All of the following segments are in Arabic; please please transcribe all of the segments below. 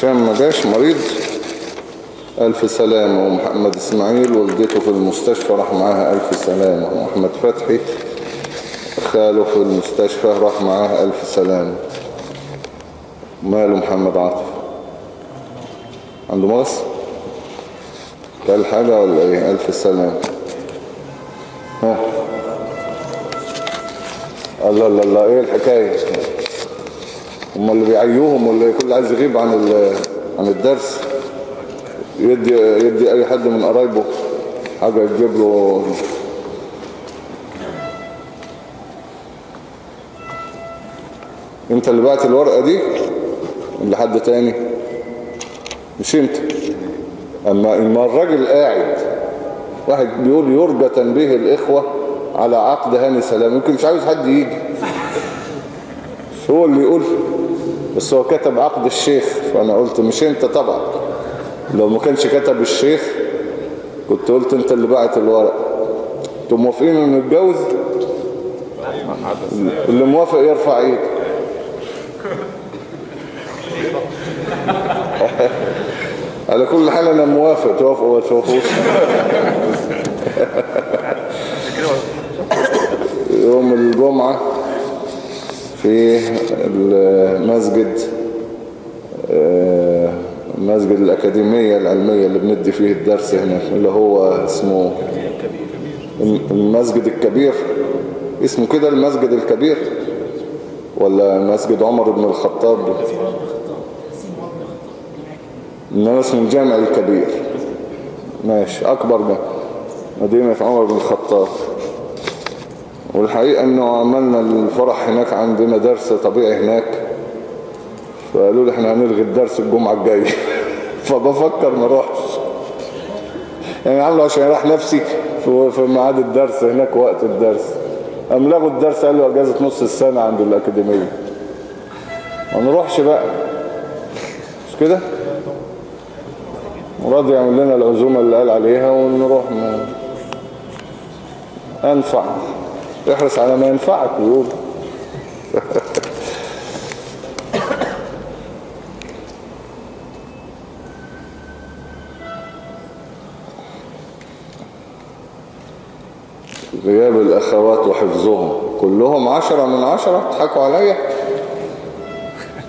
هشام ما جاش مريض. ألف سلامة ومحمد إسماعيل والدته في المستشفى راح معاها ألف سلامة ومحمد فتحي خاله في المستشفى راح معاها ألف سلامة ماله محمد عاطف؟ عنده مغص؟ قال حاجة ولا إيه؟ ألف سلامة ها. الله الله الله. إيه الحكاية؟ هم اللي بيعيوهم واللي كل عايز يغيب عن عن الدرس يدي يدي أي حد من قرايبه حاجة تجيب له. انت اللي بعت الورقة دي اللي حد تاني؟ مش انت. أما اما الراجل قاعد واحد بيقول يرجى تنبيه الإخوة على عقد هاني سلام يمكن مش عاوز حد يجي. هو اللي يقول. بس هو كتب عقد الشيخ فأنا قلت مش أنت طبعا. لو ما كانش كتب الشيخ كنت قلت أنت اللي بعت الورق. أنتوا موافقين إنه نتجوز؟ اللي موافق يرفع إيده. على كل حال أنا موافق توافقوا ولا توافقوش؟ يوم الجمعة في المسجد مسجد الأكاديمية العلمية اللي بندي فيه الدرس هنا اللي هو اسمه المسجد الكبير. اسمه كده المسجد الكبير؟ ولا مسجد عمر بن الخطاب؟ إنما اسمه الجامع الكبير. ماشي أكبر من مدينة عمر بن الخطاب. والحقيقة أنه عملنا الفرح هناك عندنا درس طبيعي هناك. فقالوا لي إحنا هنلغي الدرس الجمعة الجاية. فبفكر ما أروحش. يعني عملوا عشان يريح نفسي في ميعاد الدرس هناك وقت الدرس. قام لغوا الدرس قالوا أجازة نص السنة عند الأكاديمية. ما نروحش بقى. مش كده؟ راضي يعمل لنا العزومة اللي قال عليها ونروح أنفع. احرص على ما ينفعك ويقول غياب الأخوات وحفظهم. كلهم عشرة من عشرة تضحكوا عليا.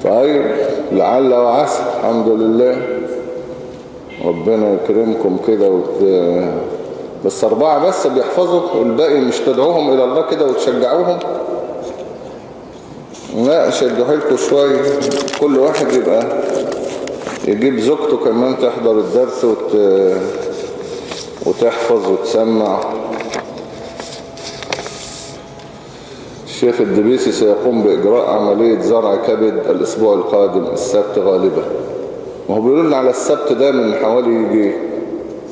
طيب لعل وعسى الحمد لله. ربنا يكرمكم كده وت... بس أربعة بس بيحفظوا والباقي مش تدعوهم إلى الله كده وتشجعوهم. لا شجعوا لكم شوية. كل واحد يبقى يجيب زوجته كمان تحضر الدرس وت... وتحفظ وتسمع. الشيخ الدبيسي سيقوم بإجراء عملية زرع كبد الأسبوع القادم السبت غالبا. ما هو بيقولوا لنا على السبت ده من حوالي يجي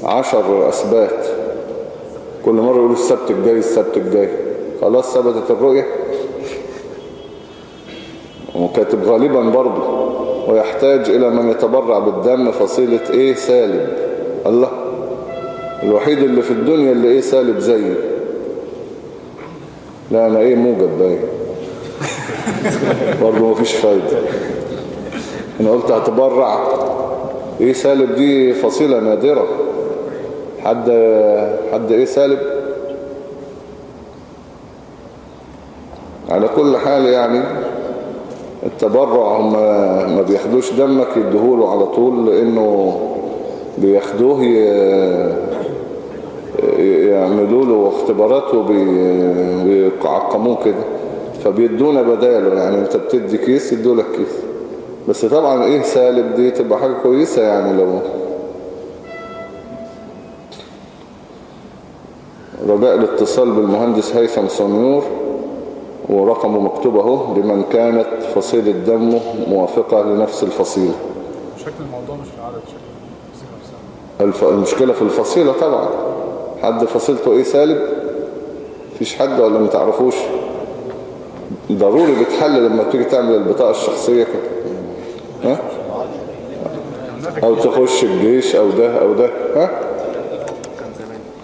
عشر أسبات كل مرة يقولوا السبت الجاي السبت الجاي. خلاص ثبتت الرؤية. وكاتب غالبا برضه ويحتاج إلى من يتبرع بالدم فصيلة إيه سالب. الله. الوحيد اللي في الدنيا اللي إيه سالب زيي لا أنا إيه موجب باين. برضه مفيش فايدة. أنا قلت هتبرع. إيه سالب دي فصيلة نادرة. حد حد إيه سالب؟ على كل حال يعني التبرع هم ما بياخدوش دمك يديهوله على طول لأنه بياخدوه يعملوا له اختبارات وبيعقموه كده. فبيدونا بداله يعني انت بتدي كيس يدوا لك كيس. بس طبعا إيه سالب دي؟ تبقى حاجة كويسة يعني لو رجاء الاتصال بالمهندس هيثم صنيور ورقمه مكتوب أهو لمن كانت فصيلة دمه موافقة لنفس الفصيلة. شكل الموضوع مش في عدد شكل الفصيلة نفسها. المشكلة في الفصيلة طبعا. حد فصيلته إيه سالب؟ فيش حد ولا ما تعرفوش؟ ضروري بتحل لما تيجي تعمل البطاقة الشخصية. كده ها؟ أو تخش الجيش أو ده أو ده. ها؟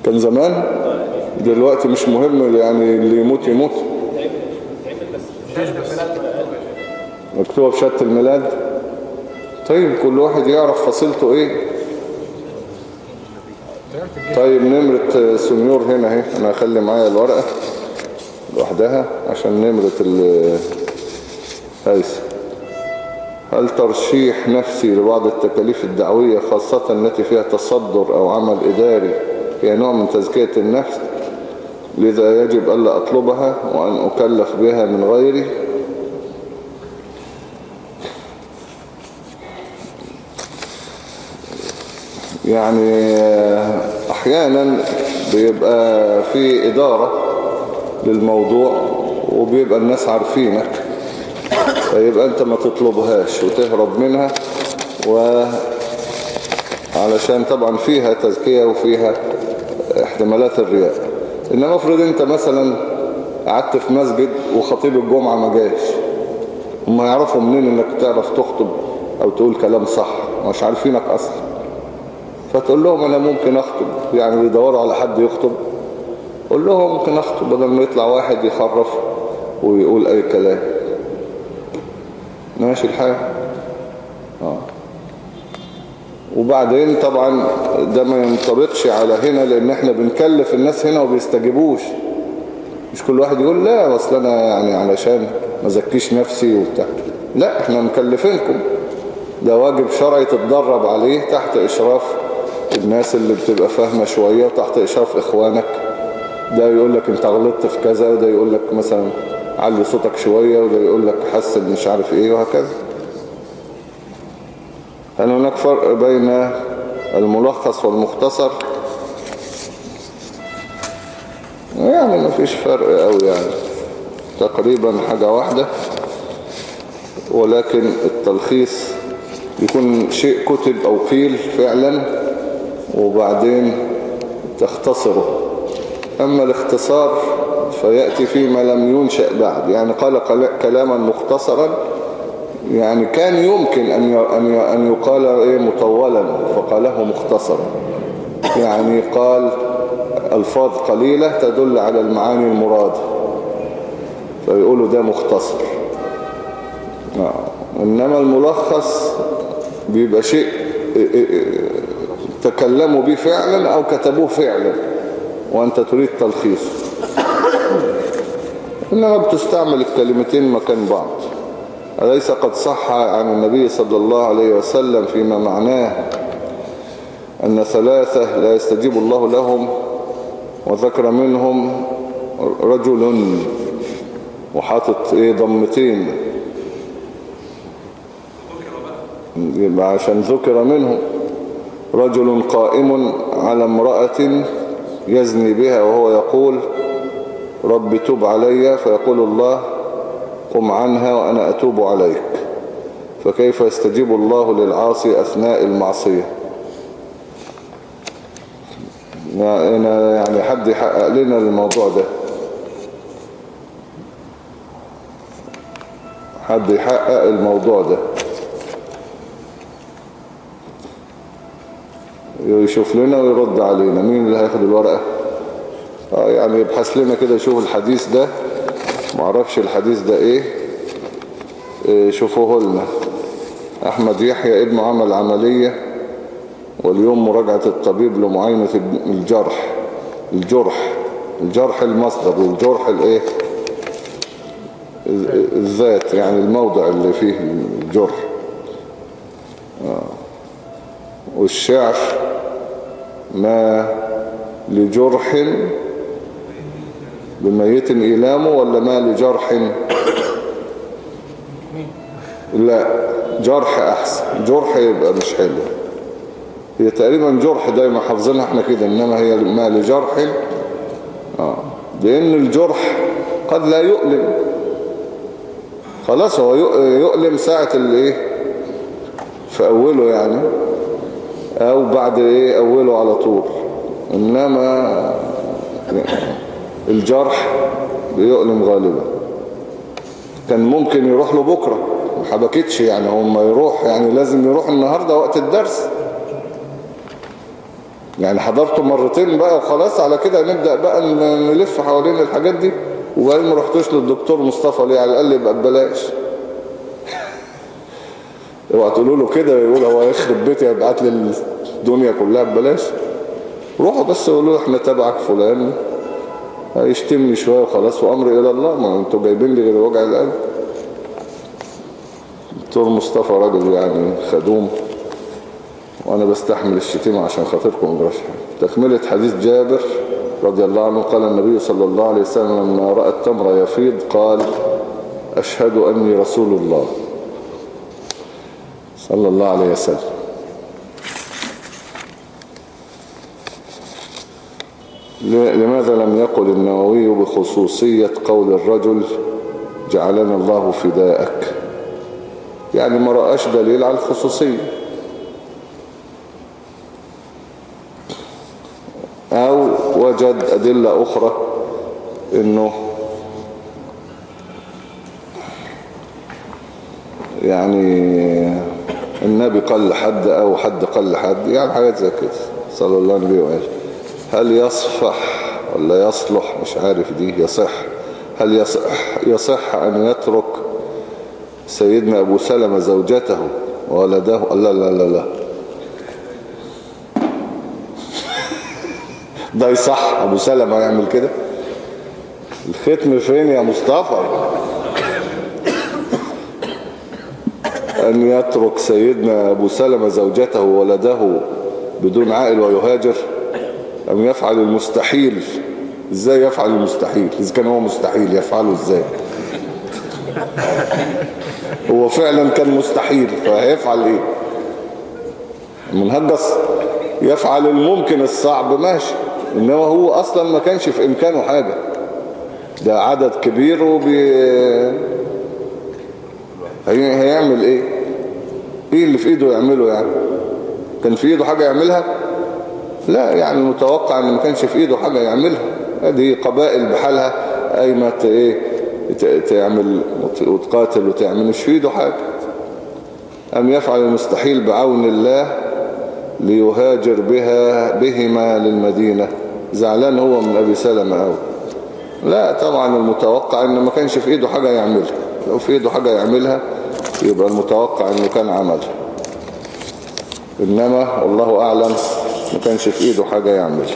كان زمان. دلوقتي مش مهم يعني اللي يموت يموت. مكتوبة بشهادة الميلاد. طيب كل واحد يعرف فصيلته إيه. طيب نمرة سنيور هنا أهي. أنا هخلي معايا الورقة لوحدها عشان نمرة هيثم هل ترشيح نفسي لبعض التكاليف الدعوية خاصة التي فيها تصدر أو عمل إداري هي نوع من تزكية النفس؟ لذا يجب ألا أطلبها وأن أكلف بها من غيري. يعني أحيانا بيبقى في إدارة للموضوع وبيبقى الناس عارفينك. فيبقى أنت ما تطلبهاش وتهرب منها وعلشان طبعا فيها تزكية وفيها احتمالات الرياء. إنما افرض أنت مثلا قعدت في مسجد وخطيب الجمعة ما جاش هم يعرفوا منين إنك تعرف تخطب أو تقول كلام صح مش عارفينك أصلا. فتقول لهم أنا ممكن أخطب يعني بيدوروا على حد يخطب. قول لهم ممكن أخطب بدل ما يطلع واحد يخرف ويقول أي كلام. ماشي الحال؟ آه. وبعدين طبعا ده ما ينطبقش على هنا لأن إحنا بنكلف الناس هنا وبيستجيبوش. مش كل واحد يقول لا أصل أنا يعني علشان ما زكيش نفسي وبتاع. لا إحنا مكلفينكم. ده واجب شرعي تتدرب عليه تحت إشراف الناس اللي بتبقى فاهمة شوية وتحت إشراف إخوانك. ده يقول لك أنت غلطت في كذا وده يقول لك مثلا علي صوتك شوية وده يقول لك حسن مش عارف إيه وهكذا. هل هناك فرق بين الملخص والمختصر؟ يعني ما فيش فرق قوي يعني. تقريبا حاجة واحدة. ولكن التلخيص يكون شيء كتب أو قيل فعلا وبعدين تختصره. أما الاختصار فيأتي فيما لم ينشأ بعد. يعني قال كلاما مختصرا يعني كان يمكن أن أن يقال إيه مطولا فقاله مختصرا. يعني قال ألفاظ قليلة تدل على المعاني المرادة. فيقولوا ده مختصر. إنما الملخص بيبقى شيء تكلموا به فعلا أو كتبوه فعلا وأنت تريد تلخيصه. إنما بتستعمل الكلمتين مكان بعض. أليس قد صح عن النبي صلى الله عليه وسلم فيما معناه أن ثلاثة لا يستجيب الله لهم وذكر منهم رجل وحاطط إيه ضمتين. يبقى عشان ذكر منه رجل قائم على امرأة يزني بها وهو يقول رب توب علي فيقول الله قم عنها وأنا أتوب عليك. فكيف يستجيب الله للعاصي أثناء المعصية؟ يعني حد يحقق لنا الموضوع ده. حد يحقق الموضوع ده. يشوف لنا ويرد علينا. مين اللي هياخد الورقة؟ آه يعني يبحث لنا كده يشوف الحديث ده. معرفش الحديث ده إيه, إيه شوفوه لنا. أحمد يحيى ابن عمل عملية واليوم مراجعة الطبيب لمعاينة الجرح. الجرح. الجرح المصدر والجرح الايه؟ الذات يعني الموضع اللي فيه الجرح. آه. والشعر ما لجرح بميت إيلامه ولا ما لجرح لا جرح أحسن. جرح يبقى مش حلو. هي تقريبا جرح دايما حافظينها إحنا كده إنما هي ما لجرح آه. لأن الجرح قد لا يؤلم. خلاص هو يؤلم ساعة الإيه؟ في أوله يعني أو بعد إيه؟ أوله على طول. إنما الجرح بيؤلم غالبا. كان ممكن يروح له بكرة. ما حبكتش يعني هم يروح يعني لازم يروح النهاردة وقت الدرس. يعني حضرته مرتين بقى وخلاص على كده نبدأ بقى نلف حوالين الحاجات دي. وبعدين ما رحتوش للدكتور مصطفى ليه؟ على الأقل يبقى ببلاش. اوعى تقولوا له كده يقول هو يخرب بيتي يبعت لي الدنيا كلها ببلاش. روحوا بس قولوا له إحنا تبعك فلان. هيشتمني شوية وخلاص وأمري إلى الله. ما أنتوا جايبين لي غير وجع القلب. دكتور مصطفى راجل يعني خدوم وأنا بستحمل الشتيمة عشان خاطركم حاجة تكملة حديث جابر رضي الله عنه قال النبي صلى الله عليه وسلم لما رأى التمر يفيض قال أشهد أني رسول الله. صلى الله عليه وسلم. لماذا لم يقل النووي بخصوصية قول الرجل جعلنا الله فداءك؟ يعني ما رأش دليل على الخصوصية. أو وجد أدلة أخرى إنه يعني النبي قال لحد أو حد قال لحد يعني حاجات زي كده. صلى الله عليه وسلم. هل يصفح ولا يصلح؟ مش عارف دي يصح. هل يصح, يصح أن يترك سيدنا أبو سلمة زوجته وولده؟ لا لا لا لا. ده يصح. أبو سلمة يعمل كده. الختم فين يا مصطفى؟ أن يترك سيدنا أبو سلمة زوجته وولده بدون عائل ويهاجر. أم يفعل المستحيل. إزاي يفعل المستحيل؟ إذا كان هو مستحيل يفعله إزاي؟ هو فعلا كان مستحيل فهيفعل إيه؟ منهجس يفعل الممكن الصعب ماشي. إنما هو أصلا ما كانش في إمكانه حاجة. ده عدد كبير وبي... هيعمل إيه؟ إيه اللي في إيده يعمله يعني؟ كان في إيده حاجة يعملها؟ لا يعني متوقع إن ما كانش في إيده حاجة يعملها. هذه قبائل بحالها قايمة إيه تعمل وتقاتل وتعمل مش في إيده حاجة. أم يفعل المستحيل بعون الله ليهاجر بها بهما للمدينة؟ زعلان هو من أبي سلمة قوي لا طبعا المتوقع إن ما كانش في إيده حاجة يعملها. لو في إيده حاجة يعملها يبقى المتوقع إنه كان عملها. إنما والله أعلم كانش في ايده حاجة يعملها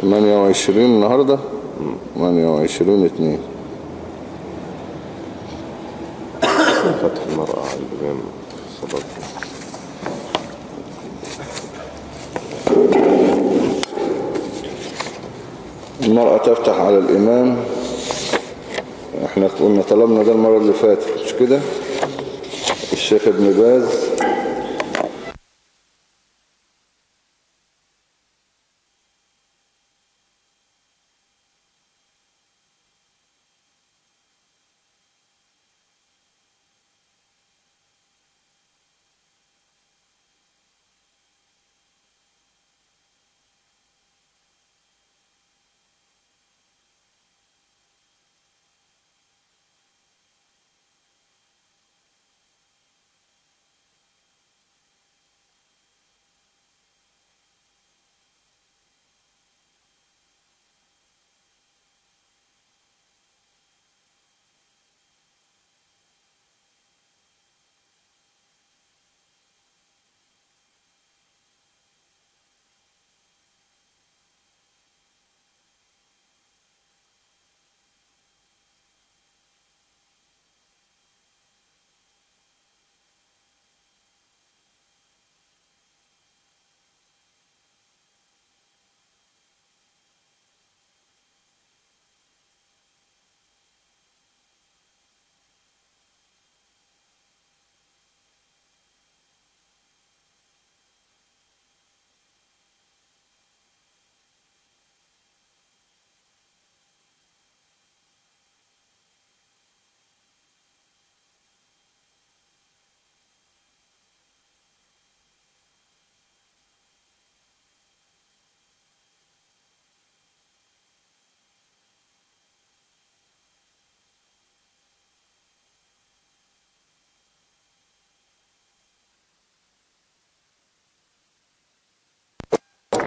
ثمانية وعشرين النهاردة؟ ثمانية وعشرين اتنين. فتح المرأة على الإمام في الصلاة المرأة تفتح على الإمام. إحنا قلنا طلبنا ده المرة اللي فاتت مش كده؟ الشيخ ابن باز.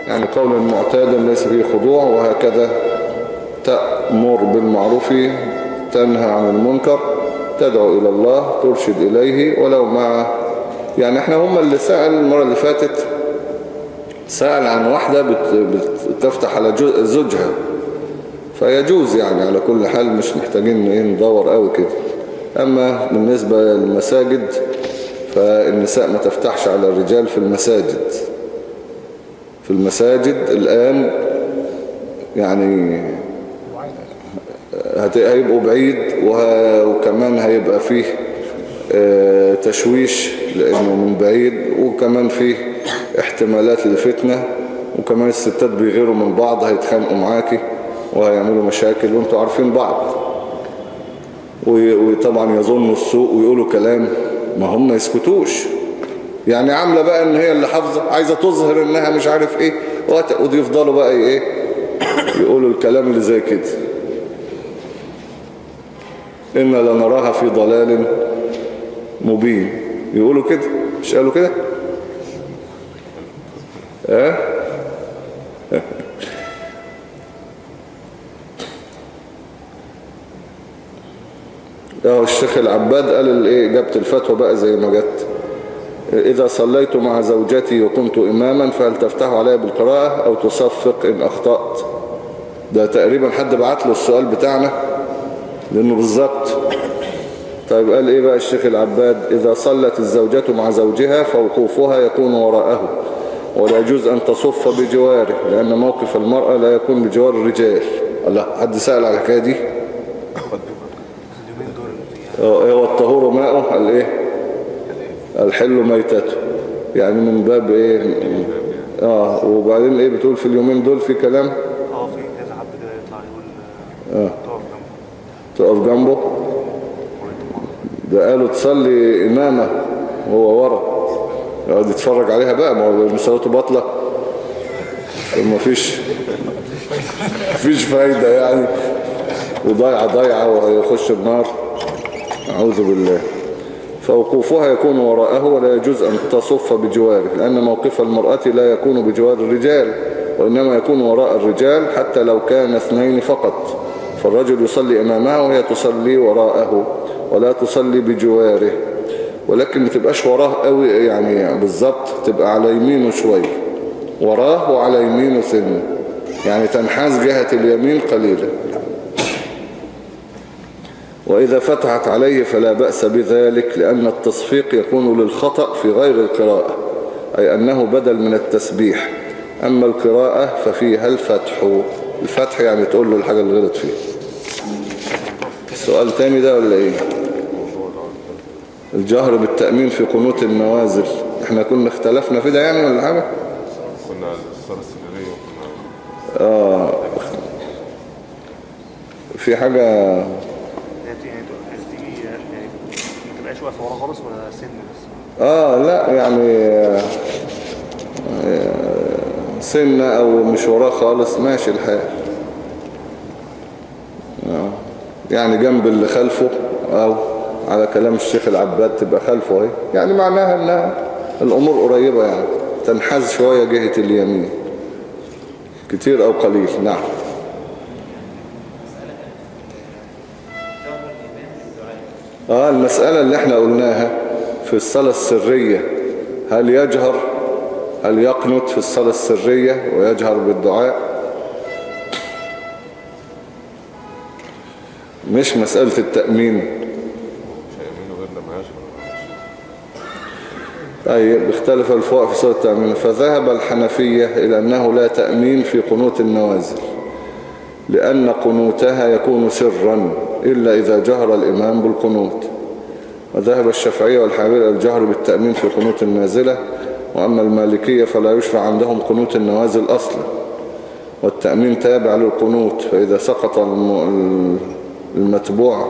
يعني قول معتادا ليس فيه خضوع وهكذا تأمر بالمعروف تنهى عن المنكر تدعو إلى الله ترشد إليه ولو مع يعني إحنا هم اللي سأل المرة اللي فاتت سأل عن واحدة بت... بتفتح على زوجها. فيجوز يعني على كل حال مش محتاجين ندور قوي كده. أما بالنسبة للمساجد فالنساء ما تفتحش على الرجال في المساجد. في المساجد الآن يعني هيبقوا بعيد. وكمان هيبقى فيه آه، تشويش لأنه من بعيد وكمان فيه احتمالات للفتنة وكمان الستات بيغيروا من بعض هيتخانقوا معاكي وهيعملوا مشاكل وانتوا عارفين بعض وطبعا يظنوا السوء ويقولوا كلام ما هم ما يسكتوش يعني عاملة بقى إن هي اللي حافظة عايزة تظهر إنها مش عارف إيه. وهت- ويفضلوا بقى إيه؟ يقولوا الكلام اللي زي كده. إنا لنراها في ضلال مبين. يقولوا كده؟ مش قالوا كده؟ آه آه الشيخ العباد قال الإيه؟ جابت الفتوى بقى زي ما جت. إذا صليت مع زوجتي وكنت إماما فهل تفتح علي بالقراءة أو تصفق إن أخطأت؟ ده تقريبا حد بعت له السؤال بتاعنا لأنه بالظبط. طيب قال إيه بقى الشيخ العباد؟ إذا صلت الزوجة مع زوجها فوقوفها يكون وراءه ولا يجوز أن تصف بجواره لأن موقف المرأة لا يكون بجوار الرجال. الله حد سأل على الحكاية دي؟ إيه هو الطهور ماءه قال إيه؟ الحل ميتته. يعني من باب إيه؟ آه وبعدين إيه بتقول في اليومين دول في كلام؟ آه في كذا حد كده يطلع يقول آه تقف جنبه. تقف جنبه؟ ده قالوا تصلي إمامة وهو ورا. يقعد يتفرج عليها بقى ما هو صلاته باطلة. ما فيش فيش فايدة يعني. وضايعة ضايعة وهيخش النار. أعوذ بالله. فوقوفها يكون وراءه ولا يجوز أن تصف بجواره لأن موقف المرأة لا يكون بجوار الرجال وإنما يكون وراء الرجال حتى لو كان اثنين فقط. فالرجل يصلي أمامها وهي تصلي وراءه ولا تصلي بجواره. ولكن ما تبقاش وراه قوي يعني بالظبط تبقى على يمينه شوية وراه وعلى يمينه سنة. يعني تنحاز جهة اليمين قليلا وإذا فتحت عليه فلا بأس بذلك لأن التصفيق يكون للخطأ في غير القراءة أي أنه بدل من التسبيح. أما القراءة ففيها الفتح الفتح يعني تقول له الحاجة اللي غلط فيها. السؤال تاني ده ولا إيه؟ الجهر بالتأمين في قنوت النوازل. إحنا كنا اختلفنا في ده يعني ولا حاجة؟ كنا الصلاة السرية وكنا آه. في حاجة هي دي يعني تبقى- دي يعني واقفه ورا خالص ولا سن بس؟ آه لا يعني آه، سنة أو مش وراه خالص ماشي الحال. آه، يعني جنب اللي خلفه أو على كلام الشيخ العباد تبقى خلفه أهي. يعني معناها أنها الأمور قريبة يعني تنحاز شوية جهة اليمين. كتير أو قليل نعم. آه المسألة اللي إحنا قلناها في الصلاة السرية هل يجهر؟ هل يقنط في الصلاة السرية ويجهر بالدعاء؟ مش مسألة التأمين. طيب اختلف الفقهاء في صلاة التأمين. فذهب الحنفية إلى أنه لا تأمين في قنوت النوازل. لأن قنوتها يكون سرا إلا إذا جهر الإمام بالقنوت. وذهب الشافعية والحنابلة الجهر بالتأمين في قنوت النازلة وأما المالكية فلا يشرع عندهم قنوت النوازل أصلا. والتأمين تابع للقنوت فإذا سقط الم- المتبوع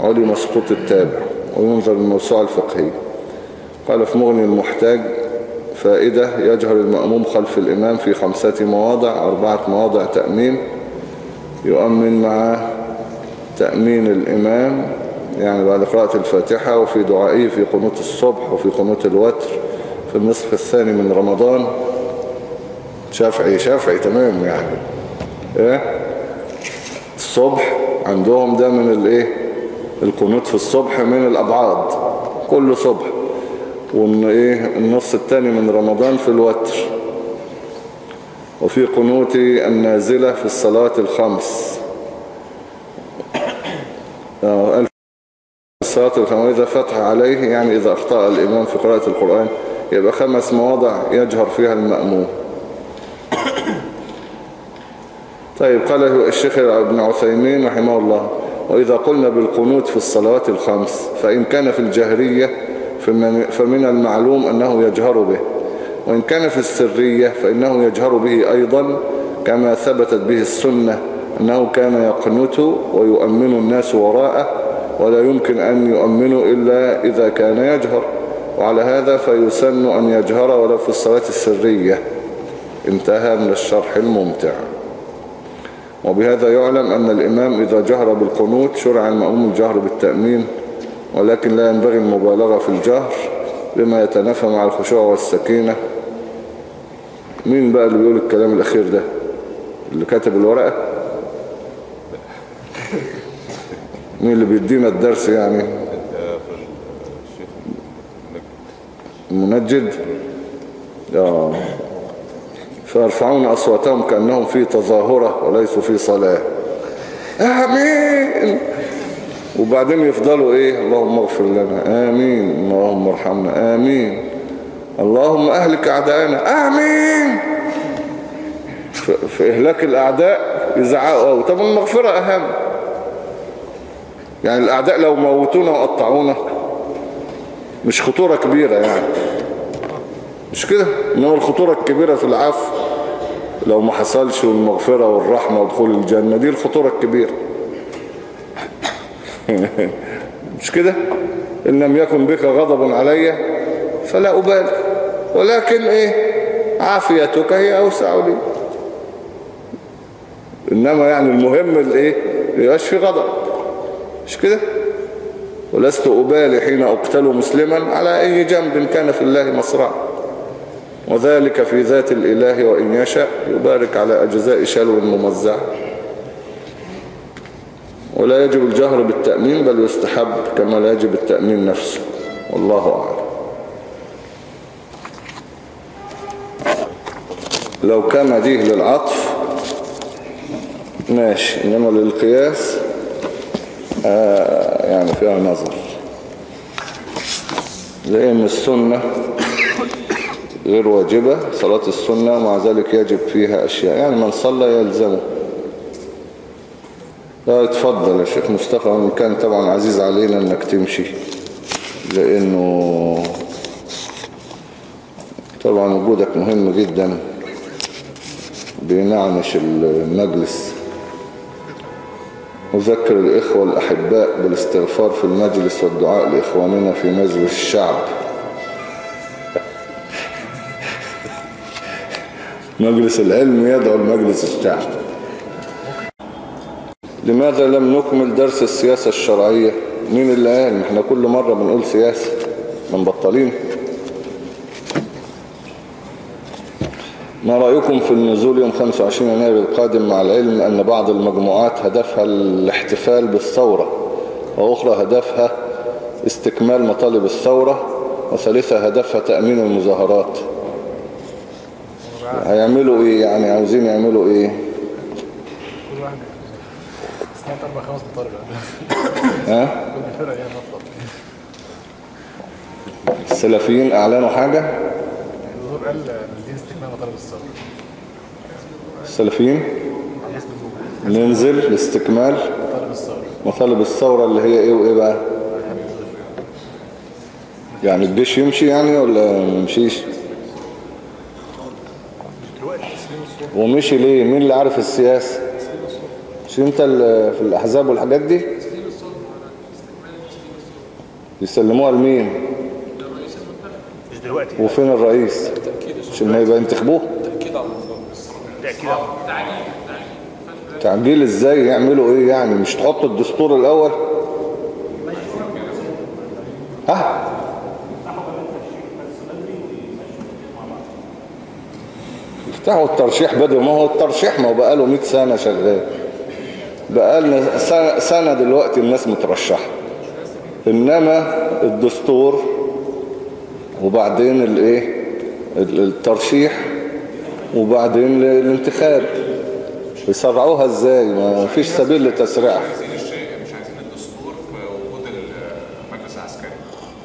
علم سقوط التابع وينظر الموسوعة الفقهية. قال في مغني المحتاج فائدة يجهر المأموم خلف الإمام في خمسة مواضع أربعة مواضع تأمين يؤمن مع تأمين الإمام يعني بعد قراءة الفاتحة وفي دعائه في قنوت الصبح وفي قنوت الوتر في النصف الثاني من رمضان. شافعي شافعي تمام يعني. إيه؟ الصبح عندهم ده من الايه القنوت في الصبح من الأبعاد كل صبح. وان إيه؟ النص التاني من رمضان في الوتر. وفي قنوت النازلة في الصلاة الخمس. آه، الصلاة الخمس وإذا فتح عليه يعني إذا أخطأ الإمام في قراءة القرآن يبقى خمس مواضع يجهر فيها المأموم. طيب قال الشيخ ابن عثيمين رحمه الله وإذا قلنا بالقنوت في الصلوات الخمس فإن كان في الجهرية فمن المعلوم أنه يجهر به. وإن كان في السرية فإنه يجهر به أيضا كما ثبتت به السنة أنه كان يقنت ويؤمن الناس وراءه ولا يمكن أن يؤمنوا إلا إذا كان يجهر وعلى هذا فيسن أن يجهر ولو في الصلاة السرية. انتهى من الشرح الممتع. وبهذا يعلم أن الإمام إذا جهر بالقنوت شرع المأموم الجهر بالتأمين ولكن لا ينبغي المبالغة في الجهر. لما يتنافى مع الخشوع والسكينة. مين بقى اللي بيقول الكلام الأخير ده؟ اللي كاتب الورقة؟ مين اللي بيدينا الدرس يعني؟ المنجد آه. فيرفعون أصواتهم كأنهم في تظاهرة وليسوا في صلاة. آمين. وبعدين يفضلوا إيه؟ اللهم اغفر لنا. آمين. اللهم ارحمنا. آمين. اللهم أهلك أعدائنا آمين. ف- في إهلاك الأعداء يزعقوا أوي. طب المغفرة أهم. يعني الأعداء لو موتونا وقطعونا مش خطورة كبيرة يعني. مش كده؟ إنما الخطورة الكبيرة في العفو. لو ما حصلش والمغفرة والرحمة ودخول الجنة دي الخطورة الكبيرة. مش كده؟ إن لم يكن بك غضب علي فلا أبالي. ولكن إيه؟ عافيتك هي أوسع لي. إنما يعني المهم الإيه؟ يبقاش في غضب. مش كده؟ ولست أبالي حين أقتل مسلما على أي جنب كان في الله مصرع وذلك في ذات الإله وإن يشاء يبارك على أجزاء شلو ممزع ولا يجب الجهر بالتأمين بل يستحب كما لا يجب التأمين نفسه. والله أعلم. لو كان دي للعطف ماشي. إنما للقياس آه يعني فيها نظر. لأن السنة غير واجبة صلاة السنة مع ذلك يجب فيها أشياء. يعني من صلى يلزمه. اتفضل يا شيخ مصطفى. كان طبعا عزيز علينا إنك تمشي لأنه طبعا وجودك مهم جدا بينعنش المجلس. أذكر الإخوة الأحباء بالاستغفار في المجلس والدعاء لإخواننا في مجلس الشعب. مجلس العلم يدعو لمجلس الشعب. لماذا لم نكمل درس السياسة الشرعية؟ مين اللي قال؟ إحنا كل مرة بنقول سياسة. من بطلين ما رأيكم في النزول يوم 25 يناير القادم مع العلم أن بعض المجموعات هدفها الاحتفال بالثورة وأخرى هدفها استكمال مطالب الثورة وثالثة هدفها تأمين المظاهرات؟ هيعملوا إيه يعني؟ عاوزين يعملوا واحد سمعت أربع خمس مطالب ها؟ كل فرقة يعني مطلب السلفيين أعلنوا حاجة؟ الظهور قال نازلين استكمال مطالب الثورة السلفيين ننزل لاستكمال مطالب الثورة مطالب الثورة اللي هي إيه وإيه بقى؟ يعني الجيش يمشي يعني ولا ما يمشيش؟ ومشي ليه؟ مين اللي عارف السياسة؟ مش انت في الأحزاب والحاجات دي؟ يسلموها لمين؟ مش دلوقتي وفين الرئيس؟ عشان ما يبقى ينتخبوه؟ ده كده تعجيل إزاي؟ يعملوا إيه يعني؟ مش تحط الدستور الأول؟ ها؟ افتحوا الترشيح بدري. ما هو الترشيح ما هو بقاله 100 سنة شغال. بقالنا سنة, سنة دلوقتي الناس مترشحة. إنما الدستور وبعدين الإيه؟ ال- الترشيح وبعدين الانتخاب. يسرعوها إزاي؟ ما فيش سبيل لتسريعها. عايزين الشيء مش عايزين الدستور في وجود المجلس العسكري.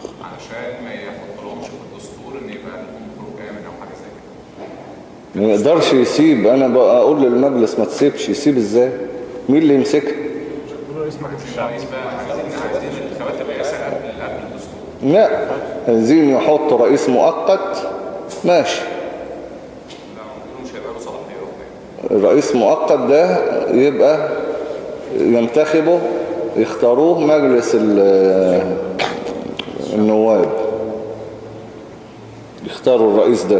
علشان ما يحطلهمش في الدستور إن يبقى لهم خروج امن أو حاجة زي كده. ما يقدرش يسيب. أنا بقول للمجلس ما تسيبش. يسيب إزاي؟ مين اللي يمسكها؟ لا عايزين يحط رئيس مؤقت. ماشي. الرئيس مؤقت ده يبقى ينتخبه يختاروه مجلس ال- النواب. يختاروا الرئيس ده.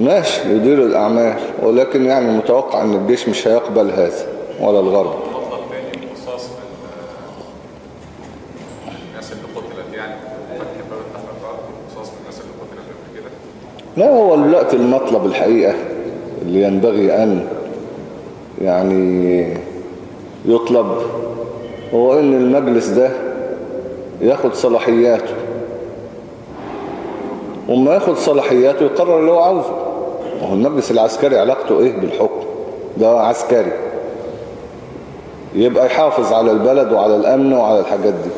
ماشي يدير الأعمال. ولكن يعني متوقع أن الجيش مش هيقبل هذا. ولا الغرب. يعني لا هو دلوقتي المطلب الحقيقة اللي ينبغي أن يعني يطلب هو أن المجلس ده ياخد صلاحياته. وما ياخد صلاحياته يقرر اللي هو عاوزه. وهو المجلس العسكري علاقته إيه بالحكم؟ ده عسكري. يبقى يحافظ على البلد وعلى الأمن وعلى الحاجات دي.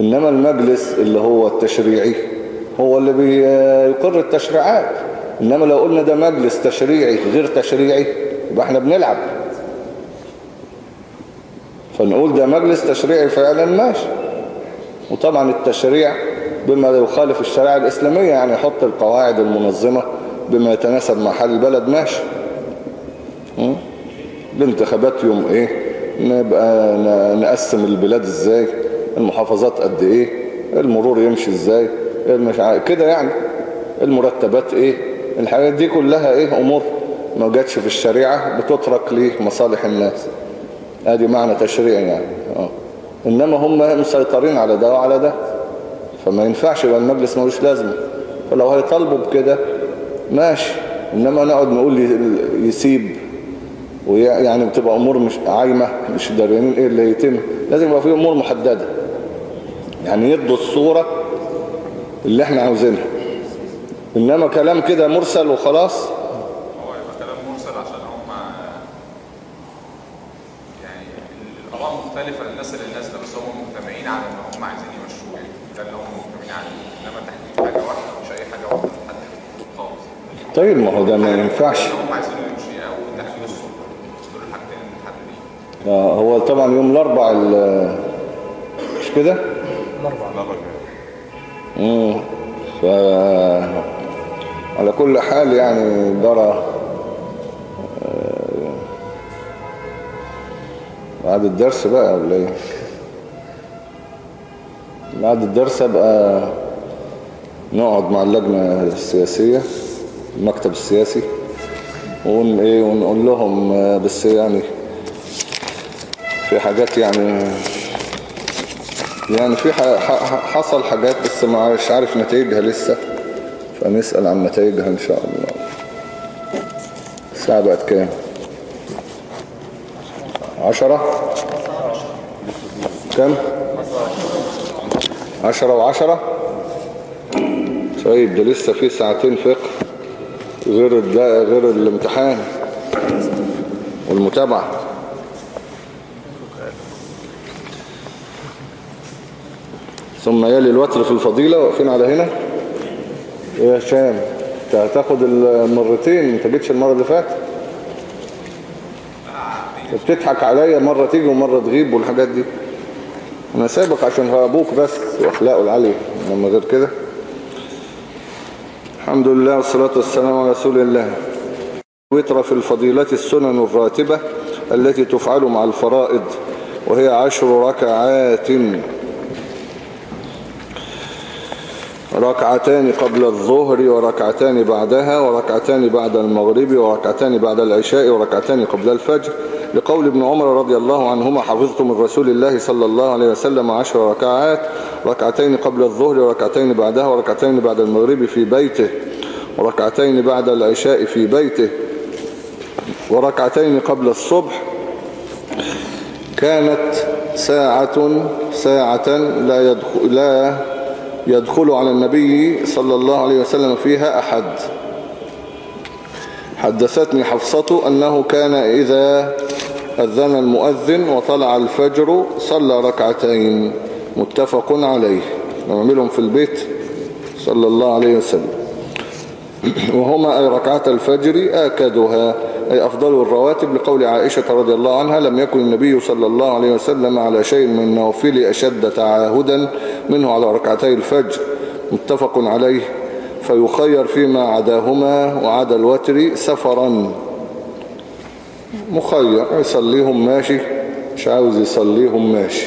إنما المجلس اللي هو التشريعي هو اللي بيقر التشريعات. إنما لو قلنا ده مجلس تشريعي غير تشريعي يبقى إحنا بنلعب. فنقول ده مجلس تشريعي فعلا ماشي. وطبعا التشريع بما يخالف الشريعة الإسلامية يعني يحط القواعد المنظمة بما يتناسب مع حال البلد ماشي? الانتخابات يوم إيه؟ نبقى نقسم البلاد إزاي المحافظات قد إيه المرور يمشي إزاي كده يعني المرتبات إيه الحاجات دي كلها إيه امور ما جاتش في الشريعة بتترك لمصالح الناس. ادي معنى تشريع يعني. آه. إنما هم مسيطرين على ده وعلى ده. فما ينفعش يبقى المجلس ملوش لازمة. فلو هيطالبوا بكده ماشي. إنما نقعد نقول يسيب ويعني بتبقى أمور مش عايمة مش داريين إيه اللي يتم. لازم يبقى في أمور محددة. يعني يدوا الصورة اللي إحنا عاوزينها. إنما كلام كده مرسل وخلاص. هو يبقى كلام مرسل عشان هم يعني الآراء مختلفة للناس اللي نازلة بس هم مجتمعين على إن هم عايزين يمشوه. يعني ده اللي هم مجتمعين عليه. إنما تحديد حاجة واحدة مش أي حاجة واحدة تحدد خالص. طيب ما هو ده ما ينفعش اللي هم عايزينه يمشي أو تحديد السلطة دول الحاجتين المتحددين آه، هو طبعا يوم الأربع ال- مش كده الأربعة مم. ف على كل حال يعني درى آه، بعد الدرس بقى ولا إيه بعد الدرس أبقى نقعد مع اللجنة السياسية المكتب السياسي إيه ونقول لهم آه، بس يعني في حاجات يعني يعني في حصل حاجات بس ما مش عارف نتائجها لسه. فنسأل عن نتائجها إن شاء الله. الساعة بقت كام؟ عشرة؟ كم عشرة وعشرة؟ طيب ده لسه في ساعتين فقه غير غير الامتحان والمتابعة. ثم يلي الوتر في الفضيلة واقفين على هنا. يا هشام انت هتاخد المرتين انت جيتش المرة اللي فاتت؟ بتضحك عليا مرة تيجي ومرة تغيب والحاجات دي. أنا سايبك عشان هو أبوك بس وأخلاقه العالية انما غير كده. الحمد لله والصلاة والسلام على رسول الله. وتر في الفضيلة السنن الراتبة التي تفعل مع الفرائض وهي عشر ركعات. ركعتان قبل الظهر وركعتان بعدها وركعتان بعد المغرب وركعتان بعد العشاء وركعتان قبل الفجر. لقول ابن عمر رضي الله عنهما حفظت من رسول الله صلى الله عليه وسلم عشر ركعات ركعتين قبل الظهر وركعتين بعدها وركعتين بعد المغرب في بيته وركعتين بعد العشاء في بيته وركعتين قبل الصبح. كانت ساعة ساعة لا يدخل, لا يدخل على النبي صلى الله عليه وسلم فيها أحد. حدثتني حفصة أنه كان إذا أذن المؤذن وطلع الفجر صلى ركعتين. متفق عليه. نعملهم في البيت صلى الله عليه وسلم. وهما أي ركعات الفجر آكدها. أي أفضل الرواتب لقول عائشة رضي الله عنها لم يكن النبي صلى الله عليه وسلم على شيء من النوافل أشد تعاهدا منه على ركعتي الفجر. متفق عليه. فيخير فيما عداهما وعدا الوتر سفرا. مخير يصليهم ماشي مش عاوز يصليهم ماشي.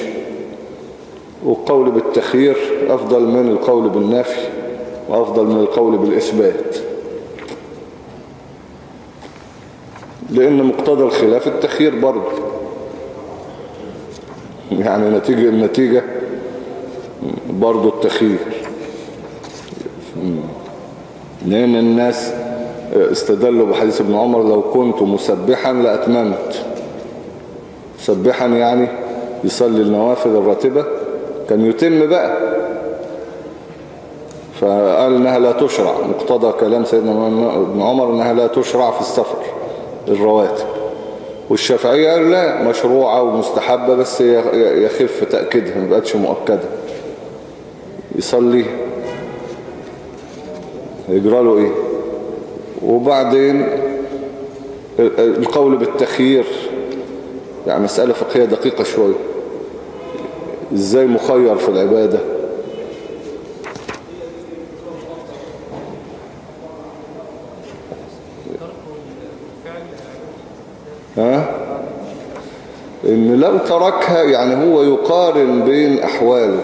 والقول بالتخيير أفضل من القول بالنفي وأفضل من القول بالإثبات. لأن مقتضى الخلاف التخيير برضه. يعني نتيجة النتيجة برضه التخيير لأن الناس استدلوا بحديث ابن عمر لو كنت مسبحا لأتممت. مسبحا يعني يصلي النوافل الراتبة. كان يتم بقى. فقال إنها لا تشرع. مقتضى كلام سيدنا ابن عمر إنها لا تشرع في السفر الرواتب والشافعية قال لا مشروعة ومستحبة بس يخف تأكيدها ما بقتش مؤكدة. يصلي. يجرى له إيه؟ وبعدين القول بالتخيير. يعني مسألة فقهية دقيقة شوية إزاي مخير في العبادة ها تركها يعني هو يقارن بين أحواله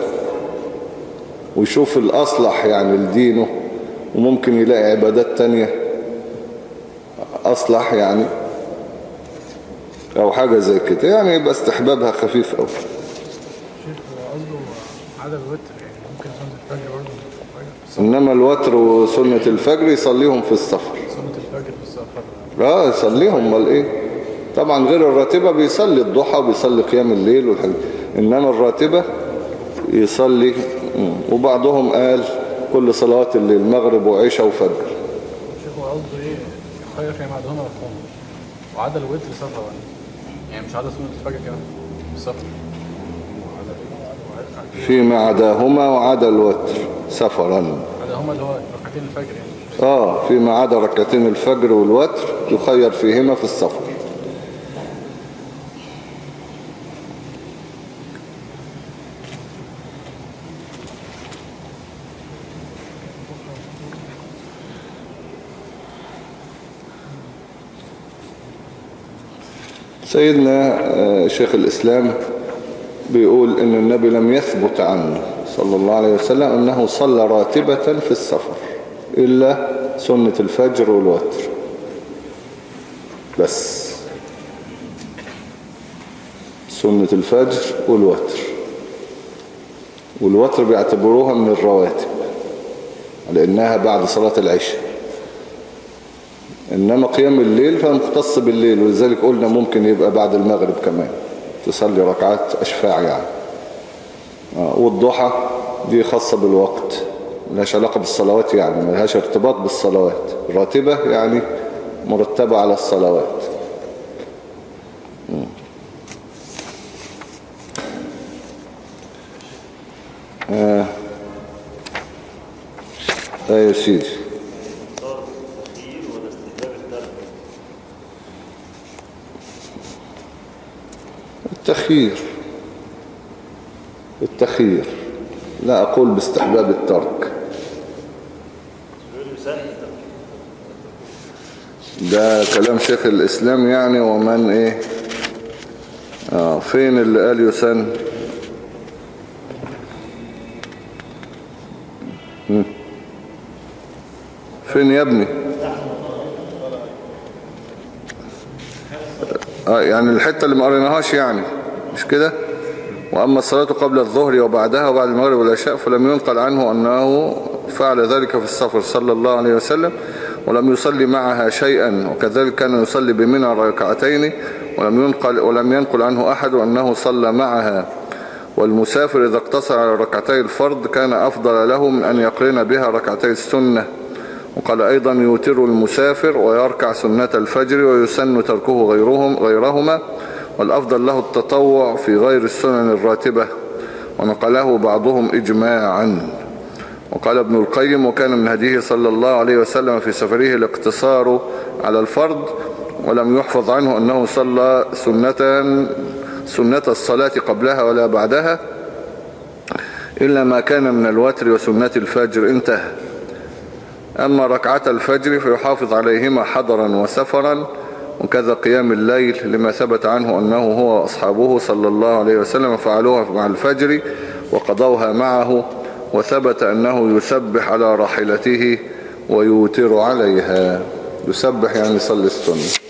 ويشوف الأصلح يعني لدينه وممكن يلاقي عبادات تانية أصلح يعني أو حاجة زي كده. يعني يبقى استحبابها خفيف قوي شيخ هو قصده عدد الوتر يعني ممكن سنة الفجر برضه إنما الوتر وسنة الفجر يصليهم في السفر. سنة الفجر في السفر. آه يصليهم. أمال إيه؟ طبعا غير الراتبة بيصلي الضحى وبيصلي قيام الليل والحاجات إنما الراتبة يصلي. وبعضهم قال كل صلوات الليل مغرب وعشاء وفجر. شيخ قصده إيه؟ يخير فيما عدهما مفهوم وعدد الوتر سفر يعني مش عدد سنة الفجر كمان السفر فيما عداهما وعدا الوتر سفرا. عدهما اللي هو ركعتين الفجر يعني. آه فيما عدا ركعتين الفجر والوتر يخير فيهما في السفر. سيدنا آه، شيخ الإسلام بيقول إن النبي لم يثبت عنه صلى الله عليه وسلم أنه صلى راتبة في السفر إلا سنة الفجر والوتر. بس سنة الفجر والوتر. والوتر بيعتبروها من الرواتب لأنها بعد صلاة العشاء. إنما قيام الليل فمختص بالليل ولذلك قلنا ممكن يبقى بعد المغرب كمان. تصلي ركعات أشفاع يعني. آه، والضحى دي خاصة بالوقت ملهاش علاقة بالصلوات يعني ملهاش ارتباط بالصلوات. راتبة يعني مرتبة على الصلوات. آه. آه يا سيدي. التخيير. التخيير. لا أقول باستحباب الترك. ده كلام شيخ الإسلام يعني ومن إيه؟ آه فين اللي قال يسن. فين يا ابني؟ آه يعني الحتة اللي ما قريناهاش يعني. مش كده؟ وأما الصلاة قبل الظهر وبعدها وبعد المغرب والعشاء فلم ينقل عنه أنه فعل ذلك في السفر صلى الله عليه وسلم ولم يصلي معها شيئا وكذلك كان يصلي بمنى ركعتين ولم ينقل, ولم ينقل عنه أحد أنه صلى معها. والمسافر إذا اقتصر على ركعتي الفرض كان أفضل له من أن يقرن بها ركعتي السنة. وقال أيضا يوتر المسافر ويركع سنة الفجر ويسن تركه غيرهم غيرهما. والأفضل له التطوع في غير السنن الراتبة ونقله بعضهم إجماعا. وقال ابن القيم وكان من هديه صلى الله عليه وسلم في سفره الاقتصار على الفرض ولم يحفظ عنه أنه صلى سنة, سنة الصلاة قبلها ولا بعدها إلا ما كان من الوتر وسنة الفجر انتهى. أما ركعة الفجر فيحافظ عليهما حضرا وسفرا وكذا قيام الليل لما ثبت عنه أنه هو وأصحابه صلى الله عليه وسلم فعلوها مع الفجر وقضوها معه وثبت أنه يسبح على راحلته ويوتر عليها. يسبح يعني يصلي السنة.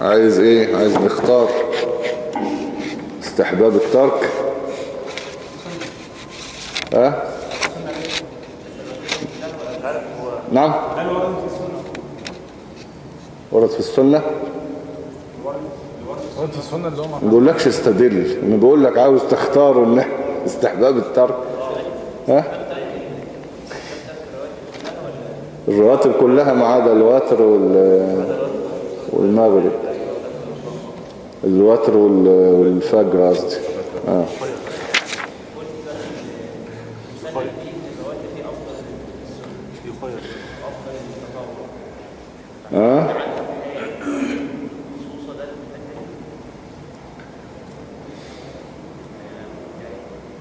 عايز إيه؟ عايز نختار استحباب الترك؟ ها؟ نعم؟ ورد في السنة. ورد في السنة اللي هو ما بقولكش استدل أنا بقول لك عاوز تختار إن استحباب الترك. ها؟ الرواتب كلها ما عدا الوتر وال والمغرب. الوتر وال- والفجر قصدي. آه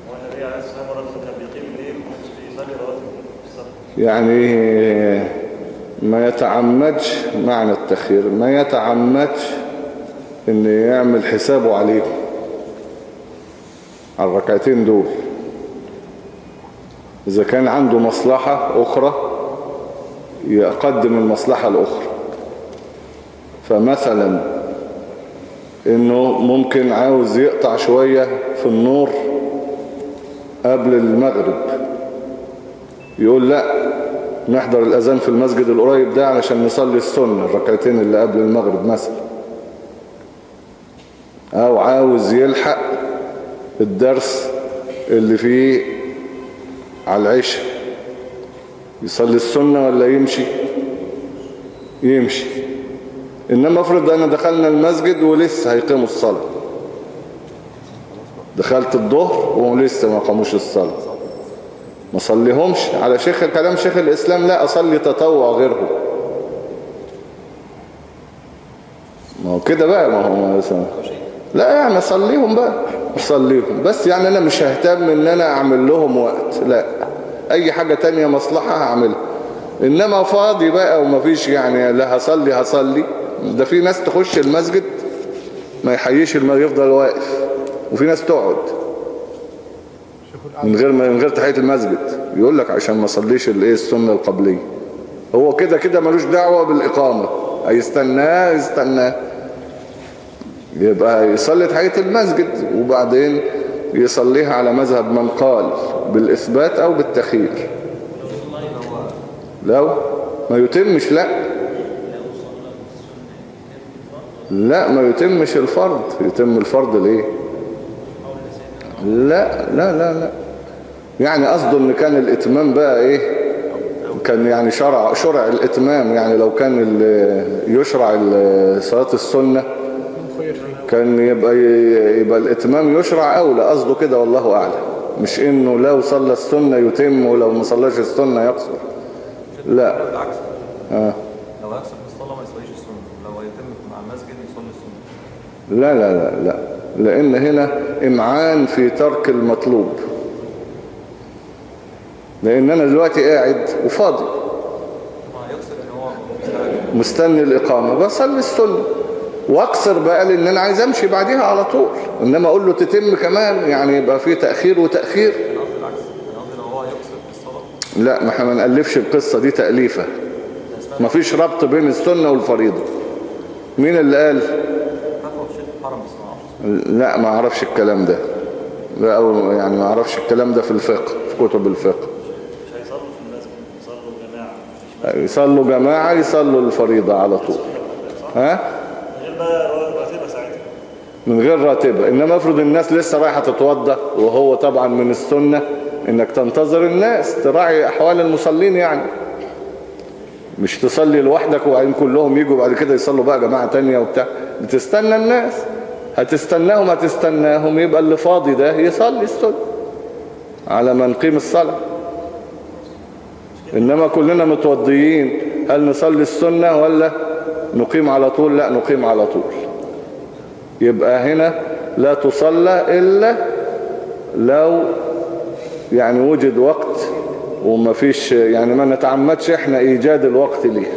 والنبي عليه الصلاة والسلام مرة كان بيقيم الليل ومش بيصلي رواتب في السفر يعني ما يتعمدش معنى التخير ما يتعمدش إن يعمل حسابه عليهم على الركعتين دول. إذا كان عنده مصلحة أخرى يقدم المصلحة الأخرى. فمثلا إنه ممكن عاوز يقطع شوية في النور قبل المغرب. يقول لا نحضر الأذان في المسجد القريب ده علشان نصلي السنة الركعتين اللي قبل المغرب مثلا. أو عاوز يلحق الدرس اللي فيه على العشاء. يصلي السنة ولا يمشي؟ يمشي. إنما افرض أنا دخلنا المسجد ولسه هيقيموا الصلاة. دخلت الظهر ولسه ما قاموش الصلاة. ما صليهمش. على شيخ كلام شيخ الإسلام لا أصلي تطوع غيره. ما هو كده بقى ما هو مثلا لا يعني أصليهم بقى. أصليهم بس يعني أنا مش ههتم إن أنا أعمل لهم وقت. لا. أي حاجة تانية مصلحة هعملها. إنما فاضي بقى ومفيش يعني لا هصلي هصلي. ده في ناس تخش المسجد ما يحييش المسجد يفضل واقف. وفي ناس تقعد. من غير من غير تحية المسجد. يقول لك عشان ما صليش الايه السنة القبلية. هو كده كده ملوش دعوة بالإقامة. هيستناه يستناه يبقى يصلي تحية المسجد وبعدين يصليها على مذهب من قال بالإثبات أو بالتخيير. لو ما يتمش لا. لا ما يتمش الفرض. يتم الفرض ليه؟ لا لا لا لا. يعني قصده إن كان الإتمام بقى إيه؟ كان يعني شرع شرع الإتمام. يعني لو كان يشرع صلاة السنة كان يبقى يبقى الإتمام يشرع أولى. قصده كده والله أعلم. مش إنه لو صلى السنة يتم ولو ما صلاش السنة يقصر. لا. آه. لو هيقصر في الصلاة ما يصليش السنة. لو هيتم مع المسجد يصلي السنة. لا لا لا لا. لأن هنا إمعان في ترك المطلوب. لأن أنا دلوقتي قاعد وفاضي. مستني الإقامة بصلي السنة. وأقصر بقى لأن أنا عايز أمشي بعديها على طول. إنما أقول له تتم كمان يعني يبقى في تأخير وتأخير. لا ما إحنا ما نألفش القصة دي تأليفة. ما فيش ربط بين السنة والفريضة. مين اللي قال فتوى في شيخ الحرم بس ما أعرفش لا ما أعرفش الكلام ده. لا أو يعني ما أعرفش الكلام ده في الفقه في كتب الفقه. يصلوا جماعة يصلوا الفريضة على طول. ها؟ من غير راتبة. إنما افرض الناس لسه رايحة تتوضى وهو طبعا من السنة إنك تنتظر الناس تراعي أحوال المصلين يعني. مش تصلي لوحدك وبعدين كلهم يجوا بعد كده يصلوا بقى جماعة تانية وبتاع. بتستنى الناس. هتستناهم هتستناهم. يبقى اللي فاضي ده يصلي السنة على ما نقيم الصلاة. إنما كلنا متوضيين هل نصلي السنة ولا نقيم على طول؟ لا نقيم على طول. يبقى هنا لا تصلى إلا لو يعني وجد وقت وما فيش يعني ما نتعمدش إحنا إيجاد الوقت ليه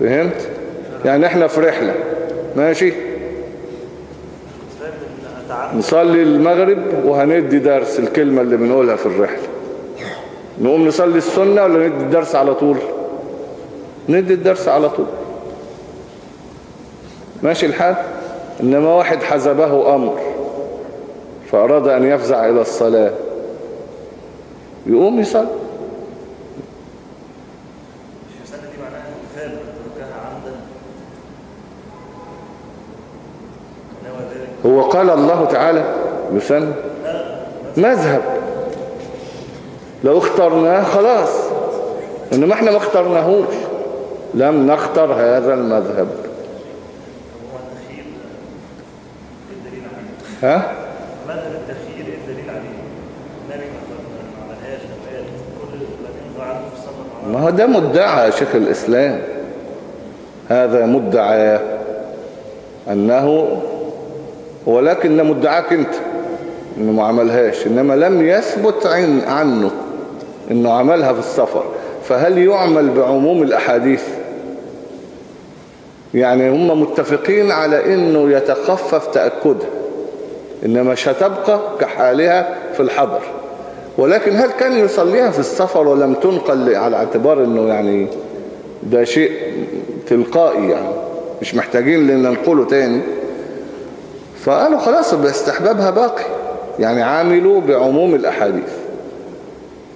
فهمت؟ يعني إحنا في رحلة ماشي. نصلي المغرب وهندي درس الكلمة اللي بنقولها في الرحلة. نقوم نصلي السنة ولا ندي الدرس على طول؟ ندي الدرس على طول. ماشي الحال؟ إنما واحد حزبه أمر فأراد أن يفزع إلى الصلاة. يقوم يصلي السنة دي معناها مثال من تركها عمدا نوى ذلك هو قال الله تعالى يسن مذهب لو اخترناه خلاص إنما إحنا ما اخترناهوش لم نختر هذا المذهب؟ ها مذهب الدليل عليه؟ النبي ما عملهاش كل في ما هو ده مدعى يا شيخ الإسلام هذا مدعى أنه ولكن مدعاك أنت. أنه ما عملهاش. إنما لم يثبت عن عنه أنه عملها في السفر. فهل يعمل بعموم الأحاديث؟ يعني هم متفقين على أنه يتخفف تأكدها إنما مش هتبقى كحالها في الحضر ولكن هل كان يصليها في السفر ولم تنقل على اعتبار أنه يعني ده شيء تلقائي يعني؟ مش محتاجين لننقله تاني. فقالوا خلاص باستحبابها باقي. يعني عاملوا بعموم الأحاديث.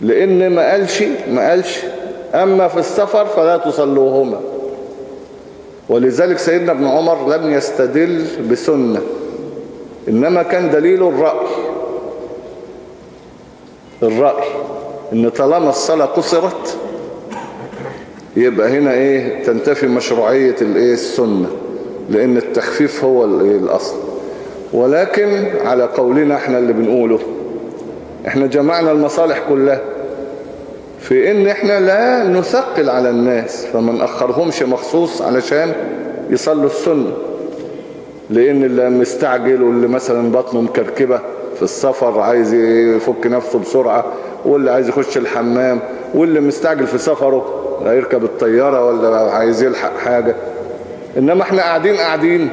لأن ما قالش ما قالش. أما في السفر فلا تصلوهما. ولذلك سيدنا ابن عمر لم يستدل بسنة. إنما كان دليل الرأي. الرأي إن طالما الصلاة قصرت يبقى هنا إيه تنتفي مشروعية السنة. لأن التخفيف هو الأصل. ولكن على قولنا إحنا اللي بنقوله. إحنا جمعنا المصالح كلها. في ان إحنا لا نثقل على الناس فما نأخرهمش مخصوص علشان يصلوا السنة. لأن اللي مستعجل واللي مثلا بطنه مكركبة في السفر عايز يفك نفسه بسرعة واللي عايز يخش الحمام واللي مستعجل في سفره هيركب الطيارة ولا عايز يلحق حاجة. إنما إحنا قاعدين قاعدين.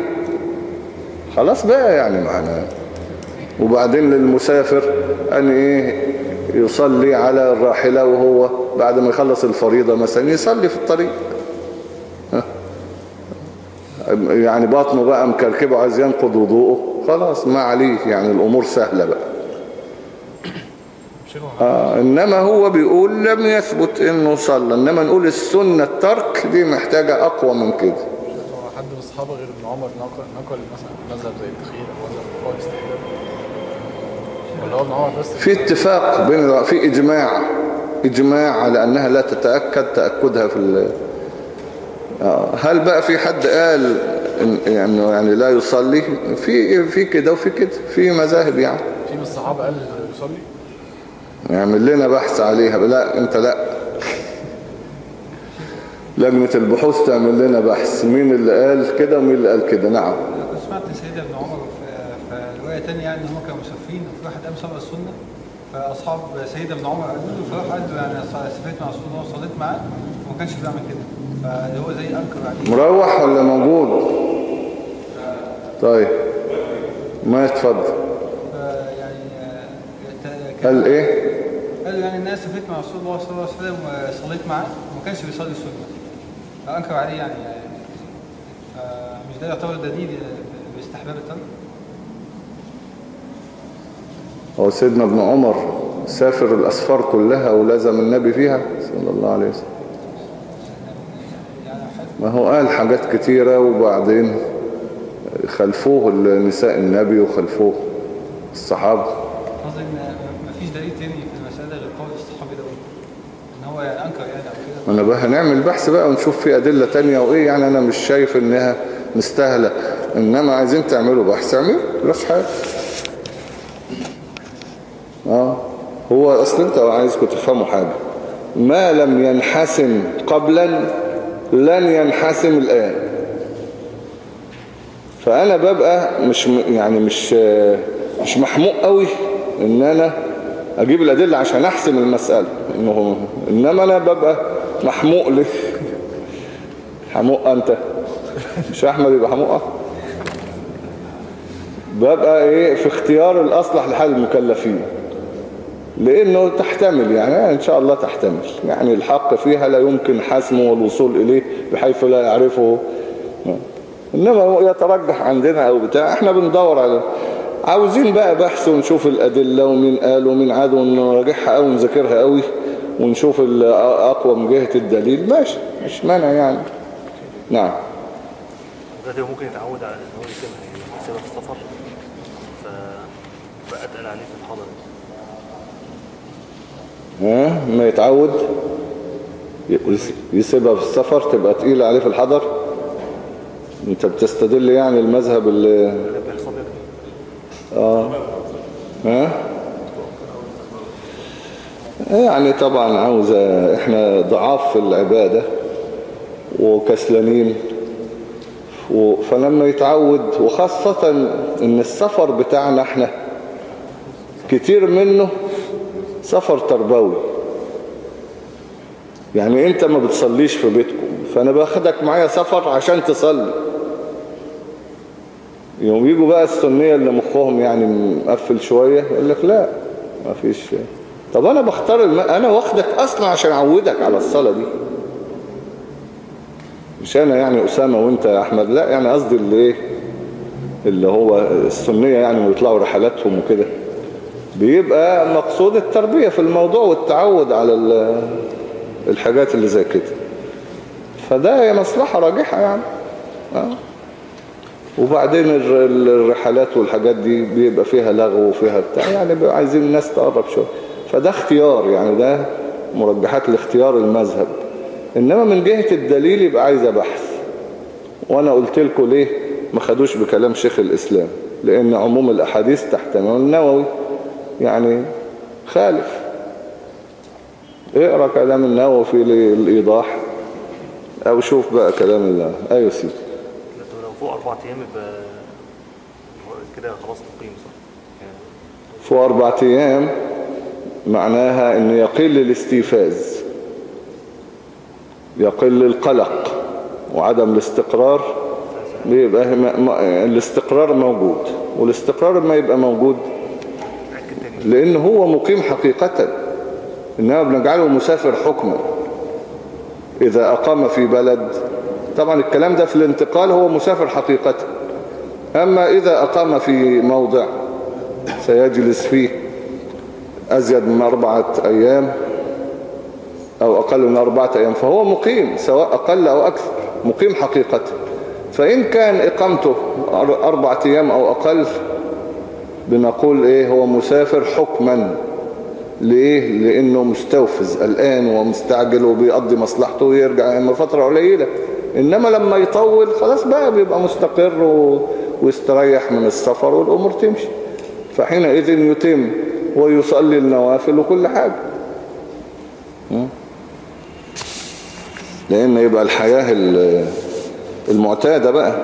خلاص بقى يعني معنا وبعدين للمسافر أن إيه يصلي على الراحلة وهو بعد ما يخلص الفريضة مثلا يصلي في الطريق. يعني باطنه بقى مكركبه عايز ينقض وضوءه. خلاص ما عليه يعني الأمور سهلة بقى. آه إنما هو بيقول لم يثبت إنه صلى. إنما نقول السنة الترك دي محتاجة أقوى من كده. الصحابة غير ابن عمر نقل نقل مثلا مذهب زي التخيير أو مذهب هو الاستحباب ولا هو ابن عمر بس؟ في اتفاق بين في إجماع إجماع على أنها لا تتأكد تأكدها في ال... آه، هل بقى في حد قال يعني يعني لا يصلي؟ في في كده وفي كده. في مذاهب يعني. في من الصحابة قال يصلي؟ يعمل لنا بحث عليها. لا أنت لا. لجنة البحوث تعمل لنا بحث. مين اللي قال كده ومين اللي قال كده؟ نعم. أنا سمعت سيدنا ابن عمر في رواية تانية يعني هم كانوا مسافرين وفي واحد قام صلى السنة فأصحاب سيدنا ابن عمر قالوا له فراح قال له يعني سافرت مع رسول الله وصليت معاه وما كانش بيعمل كده. فهو زي أنكر عليه مروح ولا موجود؟ طيب. ما يتفضل فيعني ت- قال إيه؟ قال يعني الناس سافرت مع رسول الله صلى الله عليه وسلم وصليت معاه وما كانش بيصلي السنة. فأنكر عليه يعني آه، مش ده يعتبر دليل باستحباب الترك هو سيدنا ابن عمر سافر الأسفار كلها ولازم النبي فيها؟ صلى الله عليه وسلم. ما هو قال حاجات كتيرة وبعدين خلفوه نساء النبي وخلفوه الصحابة. قصدي ان مفيش دليل تاني في المسألة غير قول الصحابي ده ان هو يعني انكر يعني أو كده أنا بقى هنعمل بحث بقى ونشوف في أدلة تانية وإيه يعني أنا مش شايف إنها مستاهلة. إنما عايزين تعملوا بحث. اعملوا بلاش حاجة. آه. هو أصل أنت عايزكم تفهموا حاجة. ما لم ينحسم قبلا لن ينحسم الآن. فأنا ببقى مش يعني مش مش محموق قوي إن أنا أجيب الأدلة عشان أحسم المسألة. إنه إنما أنا ببقى محموق ليه حموق أنت. مش أحمد يبقى حموقه ببقى إيه في اختيار الأصلح لحال المكلفين. لأنه تحتمل يعني إن شاء الله تحتمل. يعني الحق فيها لا يمكن حسمه والوصول إليه بحيث لا يعرفه. إنما يترجح عندنا أو بتاع. إحنا بندور على عاوزين بقى بحث ونشوف الأدلة ومين قال ومين عاد ونراجعها قوي ونذاكرها قوي ونشوف الاقوى من جهة الدليل. ماشي مش مانع يعني. نعم. هو ممكن يتعود على إن هو يسيبها يسيبها في السفر. فبقى اتقل عليه في الحضر ها؟ ما يتعود؟ يس- يسيبها في السفر تبقى تقيلة عليه في الحضر؟ أنت بتستدل يعني المذهب اللي ده بيحصل آه. ها؟ يعني طبعا عاوزة إحنا ضعاف في العبادة وكسلانين. فلما يتعود وخاصة إن السفر بتاعنا إحنا كتير منه سفر تربوي. يعني أنت ما بتصليش في بيتكم فأنا باخدك معايا سفر عشان تصلي. يوم يجوا بقى السنية اللي مخهم يعني مقفل شوية يقول لك لا ما فيش. طب أنا بختار الم... أنا واخدك أصلا عشان أعودك على الصلاة دي. مش أنا يعني أسامة وأنت يا أحمد لا يعني قصدي اللي إيه اللي هو السنية يعني بيطلعوا رحلاتهم وكده. بيبقى مقصود التربية في الموضوع والتعود على ال- الحاجات اللي زي كده. فده هي مصلحة راجحة يعني. آه. وبعدين الر- ال- الرحلات والحاجات دي بيبقى فيها لغو وفيها بتاع يعني عايزين الناس تقرب شوية. فده اختيار يعني ده مرجحات لاختيار المذهب. إنما من جهة الدليل يبقى عايزة بحث وأنا قلت لكم ليه ما خدوش بكلام شيخ الإسلام؟ لأن عموم الأحاديث تحتمل النووي يعني خالف. اقرأ كلام النووي في الإيضاح أو شوف بقى كلام الله. أيوة سيدي. لو فوق أربع أيام كده خلاص مقيم صح؟ في أربعة أيام؟ معناها أن يقل الاستيفاز يقل القلق وعدم الاستقرار بيبقى الاستقرار موجود والاستقرار ما يبقى موجود لأن هو مقيم حقيقة إنما بنجعله مسافر حكما إذا أقام في بلد طبعا الكلام ده في الانتقال هو مسافر حقيقة أما إذا أقام في موضع سيجلس فيه أزيد من أربعة أيام أو أقل من أربعة أيام فهو مقيم سواء أقل أو أكثر مقيم حقيقة. فإن كان إقامته أر- أربعة أيام أو أقل بنقول إيه هو مسافر حكما. ليه؟ لأنه مستوفز الآن ومستعجل وبيقضي مصلحته ويرجع إما فترة قليلة. إنما لما يطول خلاص بقى بيبقى مستقر. ويستريح من السفر والأمور تمشي. فحينئذ يتم ويصلي النوافل وكل حاجة? لأن يبقى الحياة ال- المعتادة بقى.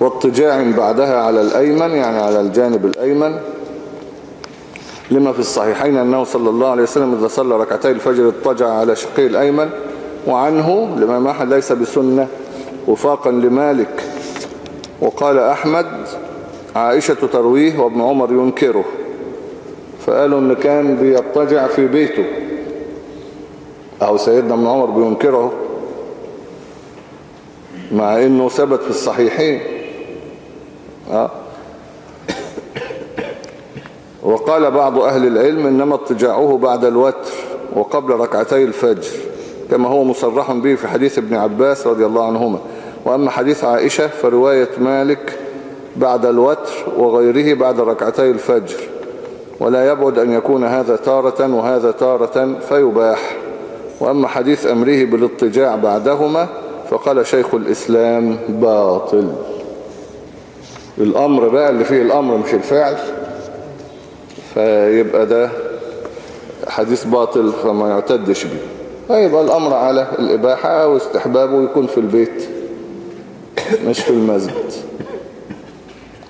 واضطجاع بعدها على الأيمن يعني على الجانب الأيمن. لما في الصحيحين أنه صلى الله عليه وسلم إذا صلى ركعتي الفجر اضطجع على شقه الأيمن وعنه لما أحد ليس بسنة وفاقا لمالك. وقال أحمد عائشة ترويه وابن عمر ينكره فقالوا إن كان بيضطجع في بيته. أو سيدنا ابن عمر بينكره مع إنه ثبت في الصحيحين. آه. وقال بعض أهل العلم إنما اضطجاعه بعد الوتر وقبل ركعتي الفجر كما هو مصرح به في حديث ابن عباس رضي الله عنهما. وأما حديث عائشة فرواية مالك بعد الوتر وغيره بعد ركعتي الفجر. ولا يبعد أن يكون هذا تارة وهذا تارة فيباح. وأما حديث أمره بالاضطجاع بعدهما فقال شيخ الإسلام باطل. الأمر بقى اللي فيه الأمر مش الفعل. فيبقى ده حديث باطل فما يعتدش به. فيبقى الأمر على الإباحة أو استحبابه يكون في البيت مش في المسجد.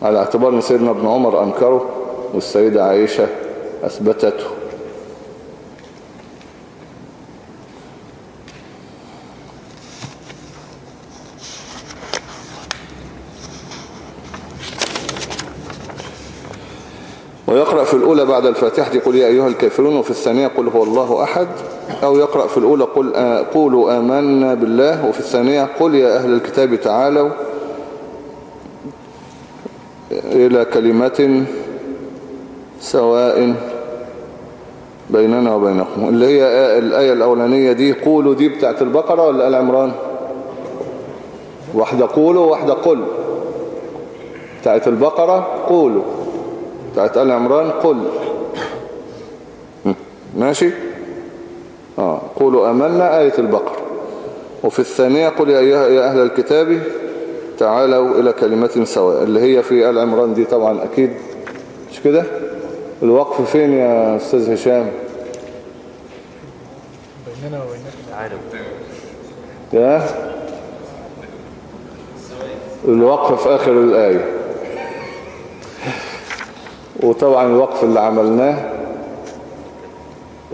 على اعتبار ان سيدنا ابن عمر أنكره والسيدة عائشة أثبتته. ويقرأ في الأولى بعد الفاتحة قل يا أيها الكافرون وفي الثانية قل هو الله أحد. أو يقرأ في الأولى قل آ- قولوا آمنا بالله وفي الثانية قل يا أهل الكتاب تعالوا. إلى كلمة سواء بيننا وبينكم. اللي هي الآية الأولانية دي قولوا دي بتاعت البقرة ولا آل عمران؟ واحدة قولوا واحدة قل. بتاعت البقرة قولوا بتاعت آل عمران قل. ماشي؟ آه. قولوا أمنا آية البقرة. وفي الثانية قل يا, يا أهل الكتاب تعالوا إلى كلمة سواء اللي هي في آل عمران دي طبعا أكيد. مش كده؟ الوقف فين يا أستاذ هشام؟ بيننا وبينك. يا؟ الوقف في آخر الآية. وطبعا الوقف اللي عملناه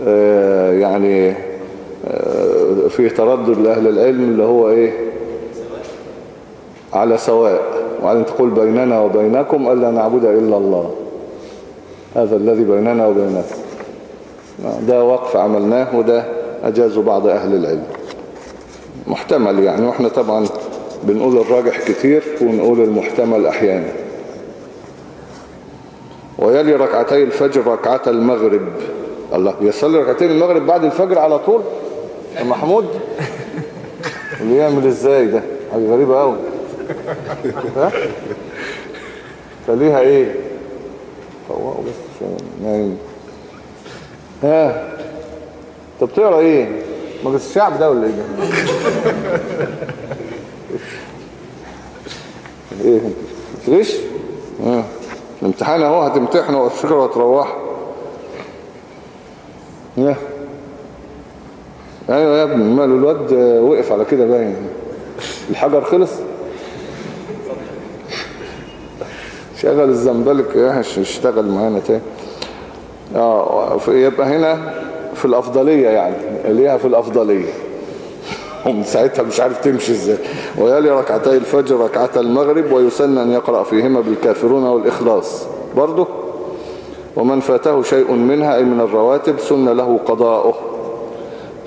آه، يعني آه، فيه تردد لأهل العلم اللي هو إيه؟ على سواء. وعلى تقول بيننا وبينكم ألا نعبد إلا الله. هذا الذي بيننا وبينكم. ده وقف عملناه وده أجازه بعض أهل العلم. محتمل يعني. وإحنا طبعا بنقول الراجح كتير ونقول المحتمل أحيانا. ويلي ركعتي الفجر ركعة المغرب. الله يصلي ركعتين المغرب بعد الفجر على طول؟ يا محمود؟ اللي يعمل إزاي ده؟ حاجة غريبة قوي ها؟ خليها إيه؟ فوقوا بس نايم ها؟ طب بتقرا إيه؟ مجلس الشعب ده ولا إيه؟ إيه؟ بتغش آه الامتحان اهو هتمتحنوا والفكرة وهتروحوا ها؟ أيوه يا ابني ماله الواد وقف على كده باين. الحجر خلص؟ شغل الزنبلك اشتغل معانا تاني. آه يبقى هنا في الأفضلية يعني ليها في الأفضلية. ومن ساعتها مش عارف تمشي إزاي. ويلي ركعتي الفجر ركعة المغرب ويسن أن يقرأ فيهما بالكافرون والإخلاص. برضه ومن فاته شيء منها أي من الرواتب سن له قضاؤه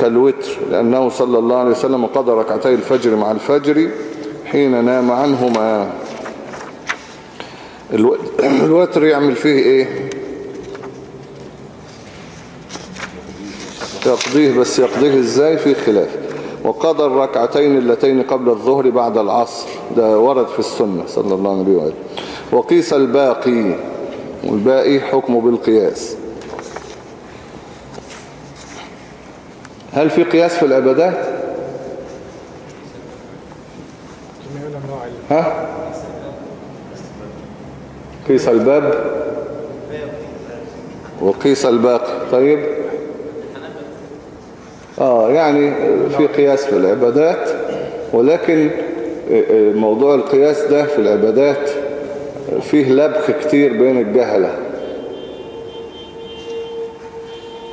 كالوتر لأنه صلى الله عليه وسلم قضى ركعتي الفجر مع الفجر حين نام عنهما. الوتر يعمل فيه إيه؟ يقضيه بس يقضيه إزاي؟ في خلاف. وقضى الركعتين اللتين قبل الظهر بعد العصر. ده ورد في السنة صلى الله عليه وسلم. وقيس الباقي. والباقي حكمه بالقياس. هل في قياس في العبادات ها؟ قيس الباب وقيس الباقي. طيب. آه يعني في قياس في العبادات ولكن موضوع القياس ده في العبادات فيه لبخ كتير بين الجهلة.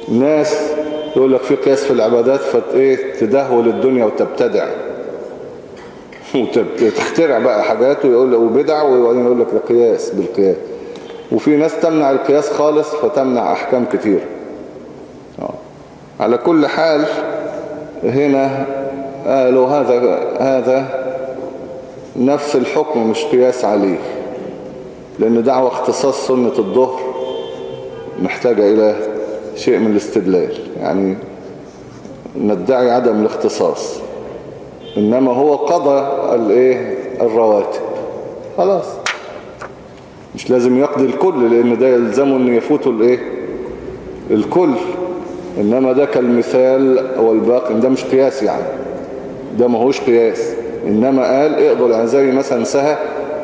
ناس يقول لك في قياس في العبادات فايه تدهول الدنيا وتبتدع. وتخترع بقى حاجات ويقول وبدع وبعدين يقول لك ده قياس بالقياس. وفي ناس تمنع القياس خالص فتمنع أحكام كتير. آه. على كل حال هنا قالوا هذا هذا نفس الحكم مش قياس عليه. لأن دعوة اختصاص سنة الظهر محتاجة إلى شيء من الاستدلال. يعني ندعي عدم الاختصاص. إنما هو قضى الإيه؟ الرواتب. خلاص. مش لازم يقضي الكل لأن ده يلزمه أن يفوته الإيه؟ الكل. إنما ده كالمثال والباقي. ده مش قياس يعني. ده ما هوش قياس. إنما قال اقضوا العزاري مثلا سهى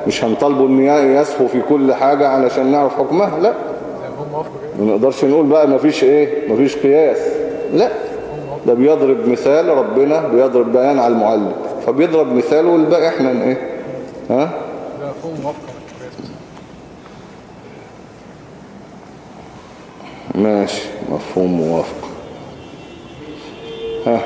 مش هنطالبه إن يسهو في كل حاجة علشان نعرف حكمها؟ لا. كده. ما نقدرش نقول بقى مفيش إيه؟ مفيش قياس. لا. ده بيضرب مثال ربنا بيضرب بيان على المعلم. فبيضرب مثال والباقي إحنا إيه؟ ها؟ ماشي. مفهوم موافق. ها.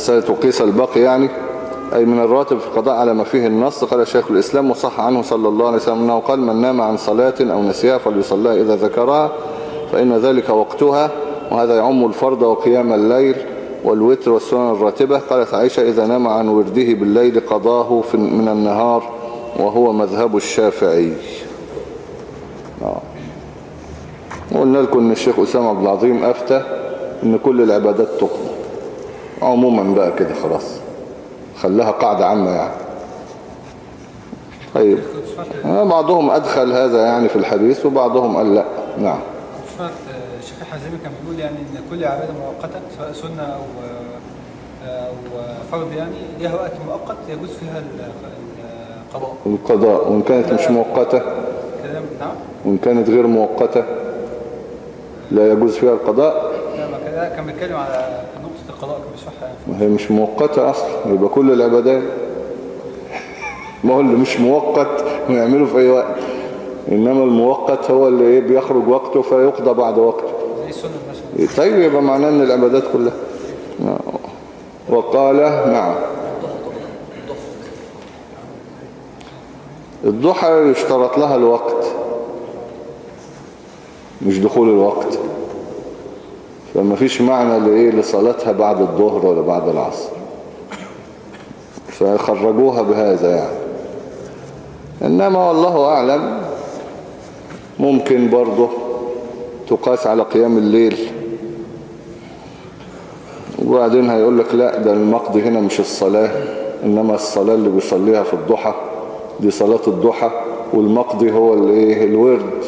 مسألة وقيس الباقي يعني. أي من الراتب في القضاء على ما فيه النص قال شيخ الإسلام وصح عنه صلى الله عليه وسلم أنه قال من نام عن صلاة أو نسيها فليصليها إذا ذكرها فإن ذلك وقتها وهذا يعم الفرض وقيام الليل والوتر والسنن الراتبة. قالت عائشة إذا نام عن ورده بالليل قضاه من النهار وهو مذهب الشافعي. وقلنا لكم أن الشيخ أسامة عبد العظيم أفتى أن كل العبادات تقضى. عموما بقى كده خلاص. خلاها قاعدة عامة يعني. طيب. آه، بعضهم أدخل هذا يعني في الحديث وبعضهم قال لا. نعم. صفات الشيخ الحزيمي كان بيقول يعني إن كل عبادة مؤقتة سواء سنة أو أو فرض يعني ليها وقت مؤقت يجوز فيها ال- القضاء. القضاء وإن كانت مش مؤقتة. كلام نعم. وإن كانت غير مؤقتة لا يجوز فيها القضاء. لا ما كان بيتكلم على القضاء ما هي مش مؤقتة أصلا يبقى كل العبادات ما هو اللي مش مؤقت ويعمله في أي وقت. إنما المؤقت هو اللي إيه بيخرج وقته فيقضى بعد وقته. زي مثلا. طيب يبقى معناه إن العبادات كلها. وقال نعم. الضحى يشترط لها الوقت مش دخول الوقت. فما فيش معنى لإيه لصلاتها بعد الظهر ولا بعد العصر. فخرجوها بهذا يعني. إنما والله أعلم ممكن برضه تقاس على قيام الليل. وبعدين هيقول لك لا ده المقضي هنا مش الصلاة إنما الصلاة اللي بيصليها في الضحى دي صلاة الضحى والمقضي هو الإيه؟ الورد.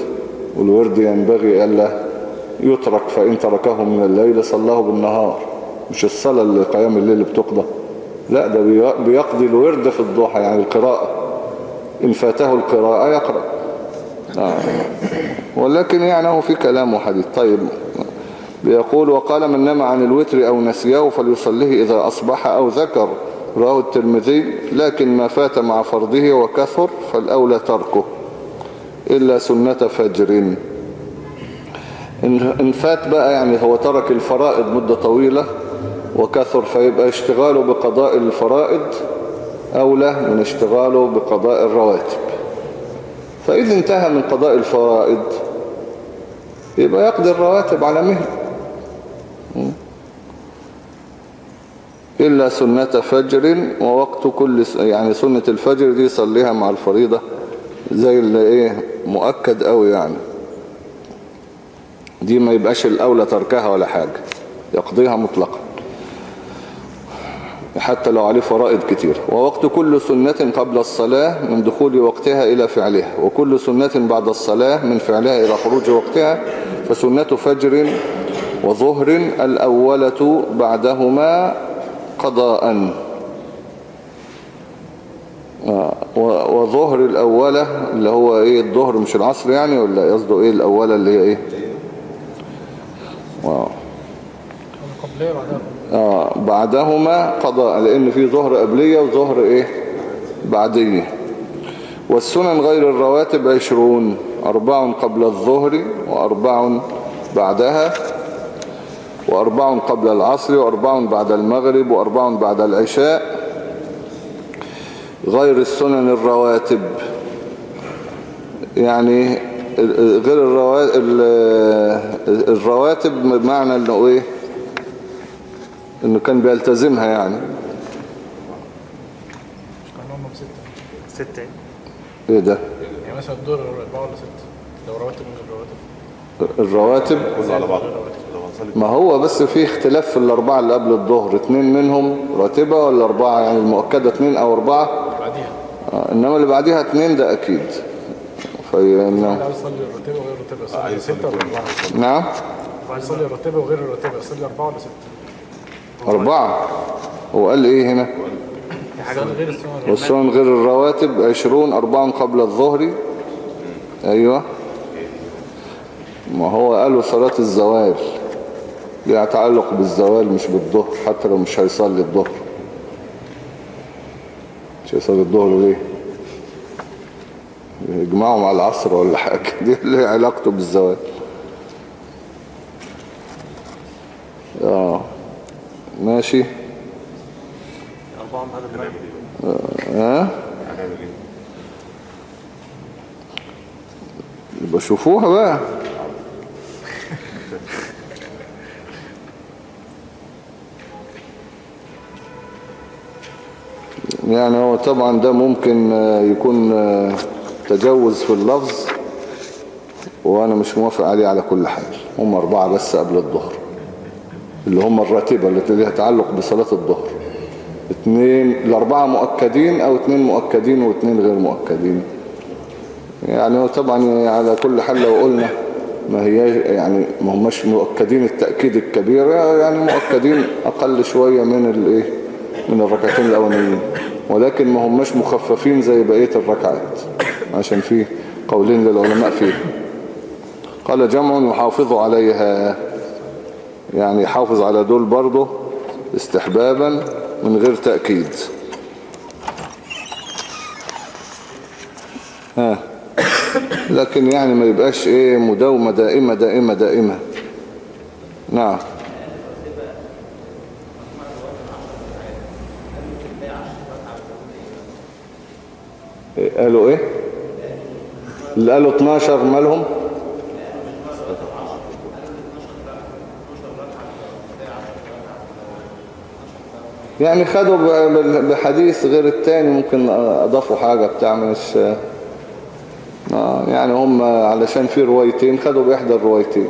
والورد ينبغي ألا يترك فإن تركه من الليل صلاه بالنهار. مش الصلاة اللي قيام الليل اللي بتقضى. لا ده بي- بيقضي الورد في الضحى يعني القراءة. إن فاته القراءة يقرأ. آه. ولكن يعني هو في كلام وحديث. طيب. بيقول وقال من نام عن الوتر أو نسيه فليصليه إذا أصبح أو ذكر. رواه الترمذي لكن ما فات مع فرضه وكثر فالأولى تركه. إلا سنة فجر. إن فات بقى يعني هو ترك الفرائض مدة طويلة وكثر فيبقى اشتغاله بقضاء الفرائض أولى من اشتغاله بقضاء الرواتب. فإذا انتهى من قضاء الفرائض يبقى يقضي الرواتب على مهل. إلا سنة فجر ووقت كل س... يعني سنة الفجر دي صليها مع الفريضة زي اللي إيه مؤكد قوي يعني. دي ما يبقاش الأولى تركها ولا حاجة يقضيها مطلقا. حتى لو عليه فرائض كتير. ووقت كل سنة قبل الصلاة من دخول وقتها إلى فعلها. وكل سنة بعد الصلاة من فعلها إلى خروج وقتها. فسنة فجر وظهر الأولة بعدهما قضاء. وظهر الأولى اللي هو إيه الظهر مش العصر يعني ولا قصده إيه الأولى اللي هي إيه؟ واو. آه بعدهما قضاء لأن في ظهر قبلية وظهر إيه؟ بعدية. والسنن غير الرواتب عشرون أربع قبل الظهر وأربع بعدها وأربع قبل العصر وأربع بعد المغرب وأربع بعد العشاء. غير السنن الرواتب. يعني غير الروا- ال- الرواتب بمعنى إنه إيه؟ إنه كان بيلتزمها يعني. مش كانوا هم بستة؟ ستة. إيه ده؟ يعني مثلا الدور أربعة ولا ستة؟ لو رواتب من غير رواتب. الرواتب؟ كله على بعض. ما هو بس في اختلاف في الأربعة اللي قبل الظهر. اتنين منهم راتبة ولا أربعة يعني المؤكدة اتنين أو أربعة؟ بعديها. آه، إنما اللي بعديها اتنين ده أكيد. عايز يصلي الراتبة وغير يصلي ستة ولا نعم عايز يصلي وغير الراتبة يصلي أربعة ولا ستة؟ أربعة؟ هو قال إيه هنا. والسنن غير الرواتب عشرون أربعا قبل الظهر. أيوة. ما هو قالوا صلاة الزوال. ليها تعلق بالزوال مش بالظهر حتى لو مش هيصلي الظهر. مش هيصلي الظهر ليه؟ يجمعوا مع العصر ولا حاجة. دي اللي علاقته بالزوال آه. ماشي. إيه؟ يبقى شوفوها بقى. يعني هو طبعا ده ممكن آه، يكون آه، تجوز في اللفظ وأنا مش موافق عليه على كل حال. هم أربعة بس قبل الظهر. اللي هم الراتبة التي لها تعلق بصلاة الظهر. اتنين الأربعة مؤكدين أو اتنين مؤكدين واتنين غير مؤكدين. يعني طبعا على كل حال لو قلنا ما هي يعني ما هماش مؤكدين التأكيد الكبير يعني مؤكدين أقل شوية من الإيه؟ من الركعتين الأولانيين. ولكن ما هماش مخففين زي بقية الركعات. عشان في قولين للعلماء فيه. قال جمع يحافظ عليها. يعني يحافظ على دول برضه استحبابا من غير تأكيد. ها. لكن يعني ما يبقاش إيه مداومة دائمة دائمة دائمة. نعم. إيه، قالوا إيه؟ اللي قالوا 12 مالهم؟ يعني خدوا بحديث غير التاني ممكن أضافوا حاجة بتاع مش آه، يعني هم علشان في روايتين خدوا بإحدى الروايتين.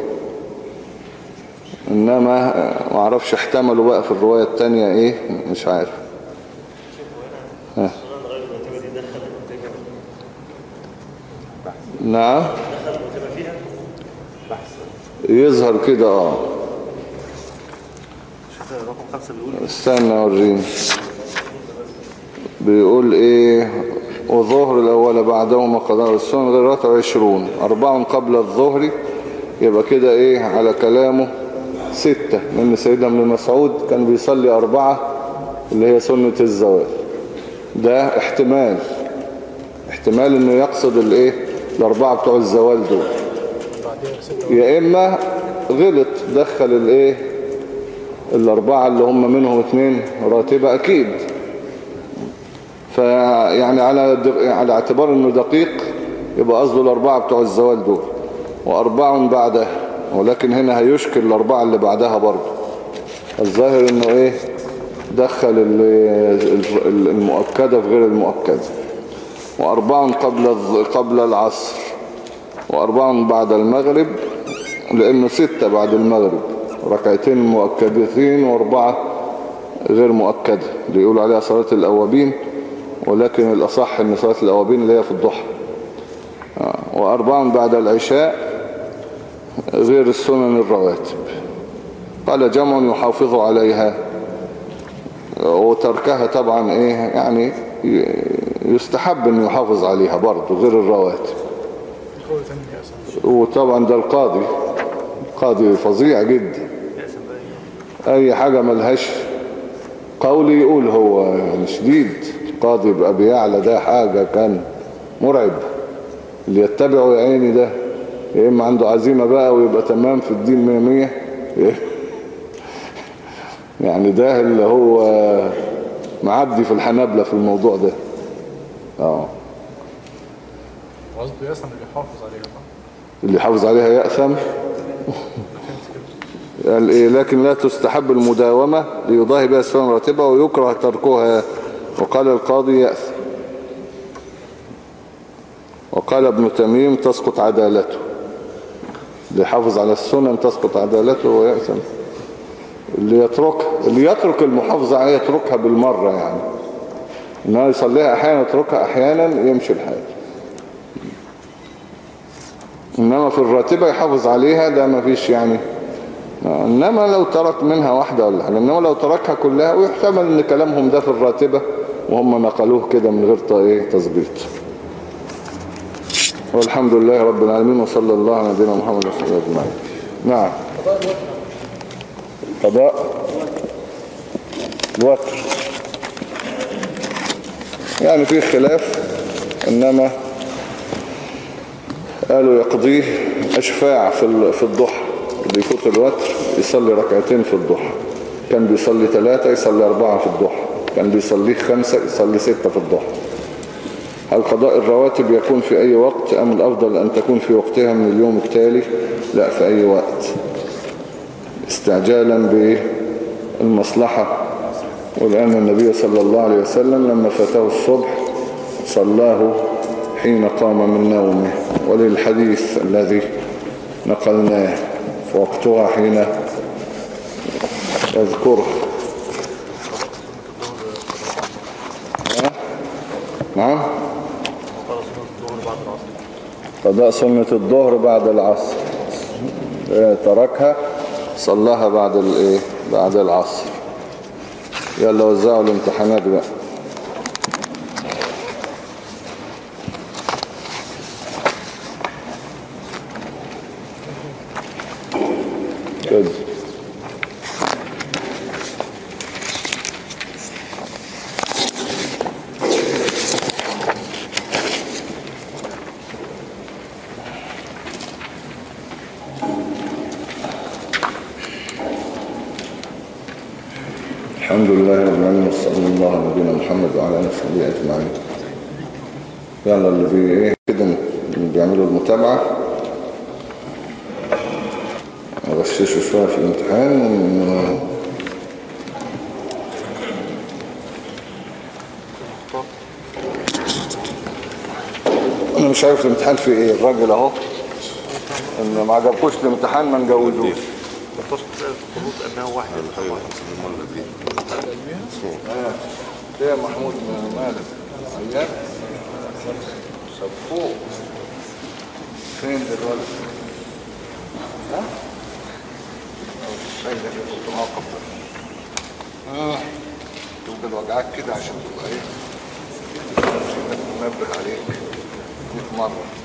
إنما آه، معرفش احتملوا بقى في الرواية التانية إيه مش عارف. ها. السنن غير الراتبة دي دخل الراتبة نعم. يظهر كده آه. استنى وريني بيقول إيه؟ وظهر الأول بعدهما قضاء السنة غير راتع عشرون أربع قبل الظهر. يبقى كده إيه؟ على كلامه ستة لأن سيدنا ابن مسعود كان بيصلي أربعة اللي هي سنة الزوال. ده احتمال. احتمال إنه يقصد الإيه؟ الأربعة بتوع الزوال دول. يا إما غلط دخل الإيه؟ الأربعة اللي هم منهم اتنين راتبة أكيد. فيعني على على اعتبار إنه دقيق يبقى قصده الأربعة بتوع الزوال دول. واربع بعدها ولكن هنا هيشكل الأربعة اللي بعدها برضه. الظاهر إنه إيه؟ دخل ال- ال- المؤكدة في غير المؤكدة. واربع قبل قبل العصر وأربع بعد المغرب لأنه ستة بعد المغرب ركعتين مؤكدتين وأربعة غير مؤكدة اللي يقول عليها صلاة الأوابين ولكن الأصح أن صلاة الأوابين اللي هي في الضحى. آه، وأربع بعد العشاء غير السنن الرواتب. قال جمع يحافظ عليها وتركها طبعا إيه يعني يستحب أن يحافظ عليها برضه غير الرواتب. وطبعا ده القاضي قاضي فظيع جدا. أي حاجة ملهاش قول يقول هو يعني شديد. القاضي يبقى بيعلى ده حاجة كان مرعب. اللي يتبعه يا عيني ده يا إما عنده عزيمة بقى ويبقى تمام في الدين مية. يعني ده اللي هو معدي في الحنابلة في الموضوع ده. آه. وقصده يسن اللي يحافظ عليها؟ اللي يحافظ عليها يأثم؟ قال إيه لكن لا تستحب المداومة ليضاهي بها سنة راتبة ويكره تركها. وقال القاضي يأثم. وقال ابن تميم تسقط عدالته. اللي يحافظ على السنن تسقط عدالته ويأثم. اللي يترك اللي يترك المحافظة عليها يتركها بالمرة يعني. إنه يصليها أحيانا يتركها أحيانا يمشي الحال إنما في الراتبة يحافظ عليها ده ما فيش يعني. إنما لو ترك منها واحدة ولا حاجة إنما لو تركها كلها ويحتمل إن كلامهم ده في الراتبة وهم نقلوه كده من غير إيه تظبيط والحمد لله رب العالمين وصلى الله على نبينا محمد وصلى الله عليه وسلم. نعم. قضاء. الوتر يعني في خلاف إنما قالوا يقضيه أشفاع في ال- في الضحى اللي يفوت الوتر يصلي ركعتين في الضحى. كان بيصلي ثلاثة يصلي أربعة في الضحى. كان بيصلي خمسة يصلي ستة في الضحى. هل قضاء الرواتب يكون في أي وقت أم الأفضل أن تكون في وقتها من اليوم التالي؟ لا في أي وقت. استعجالا بالمصلحة ولأن النبي صلى الله عليه وسلم لما فاته الصبح صلاه حين قام من نومه. وللحديث الذي نقلناه فوقتها حين يذكره ها؟ نعم؟ قضاء سنة الظهر بعد العصر. إيه، تركها صلاها بعد الايه بعد العصر. يلا وزعوا الامتحانات بقى كده الحمد لله رب العالمين وصلى الله على نبينا محمد وعلى اله وصحبه اجمعين يلا اللي بي إيه كده اللي بيعملوا المتابعه غششوا شوية في الامتحان و- أنا مش عارف الامتحان في إيه الراجل اهو ان ما عجبكوش الامتحان ما نجوزوش ده يا محمود مالك فين ها آه كده عشان تبقى إيه عليك 100 مرة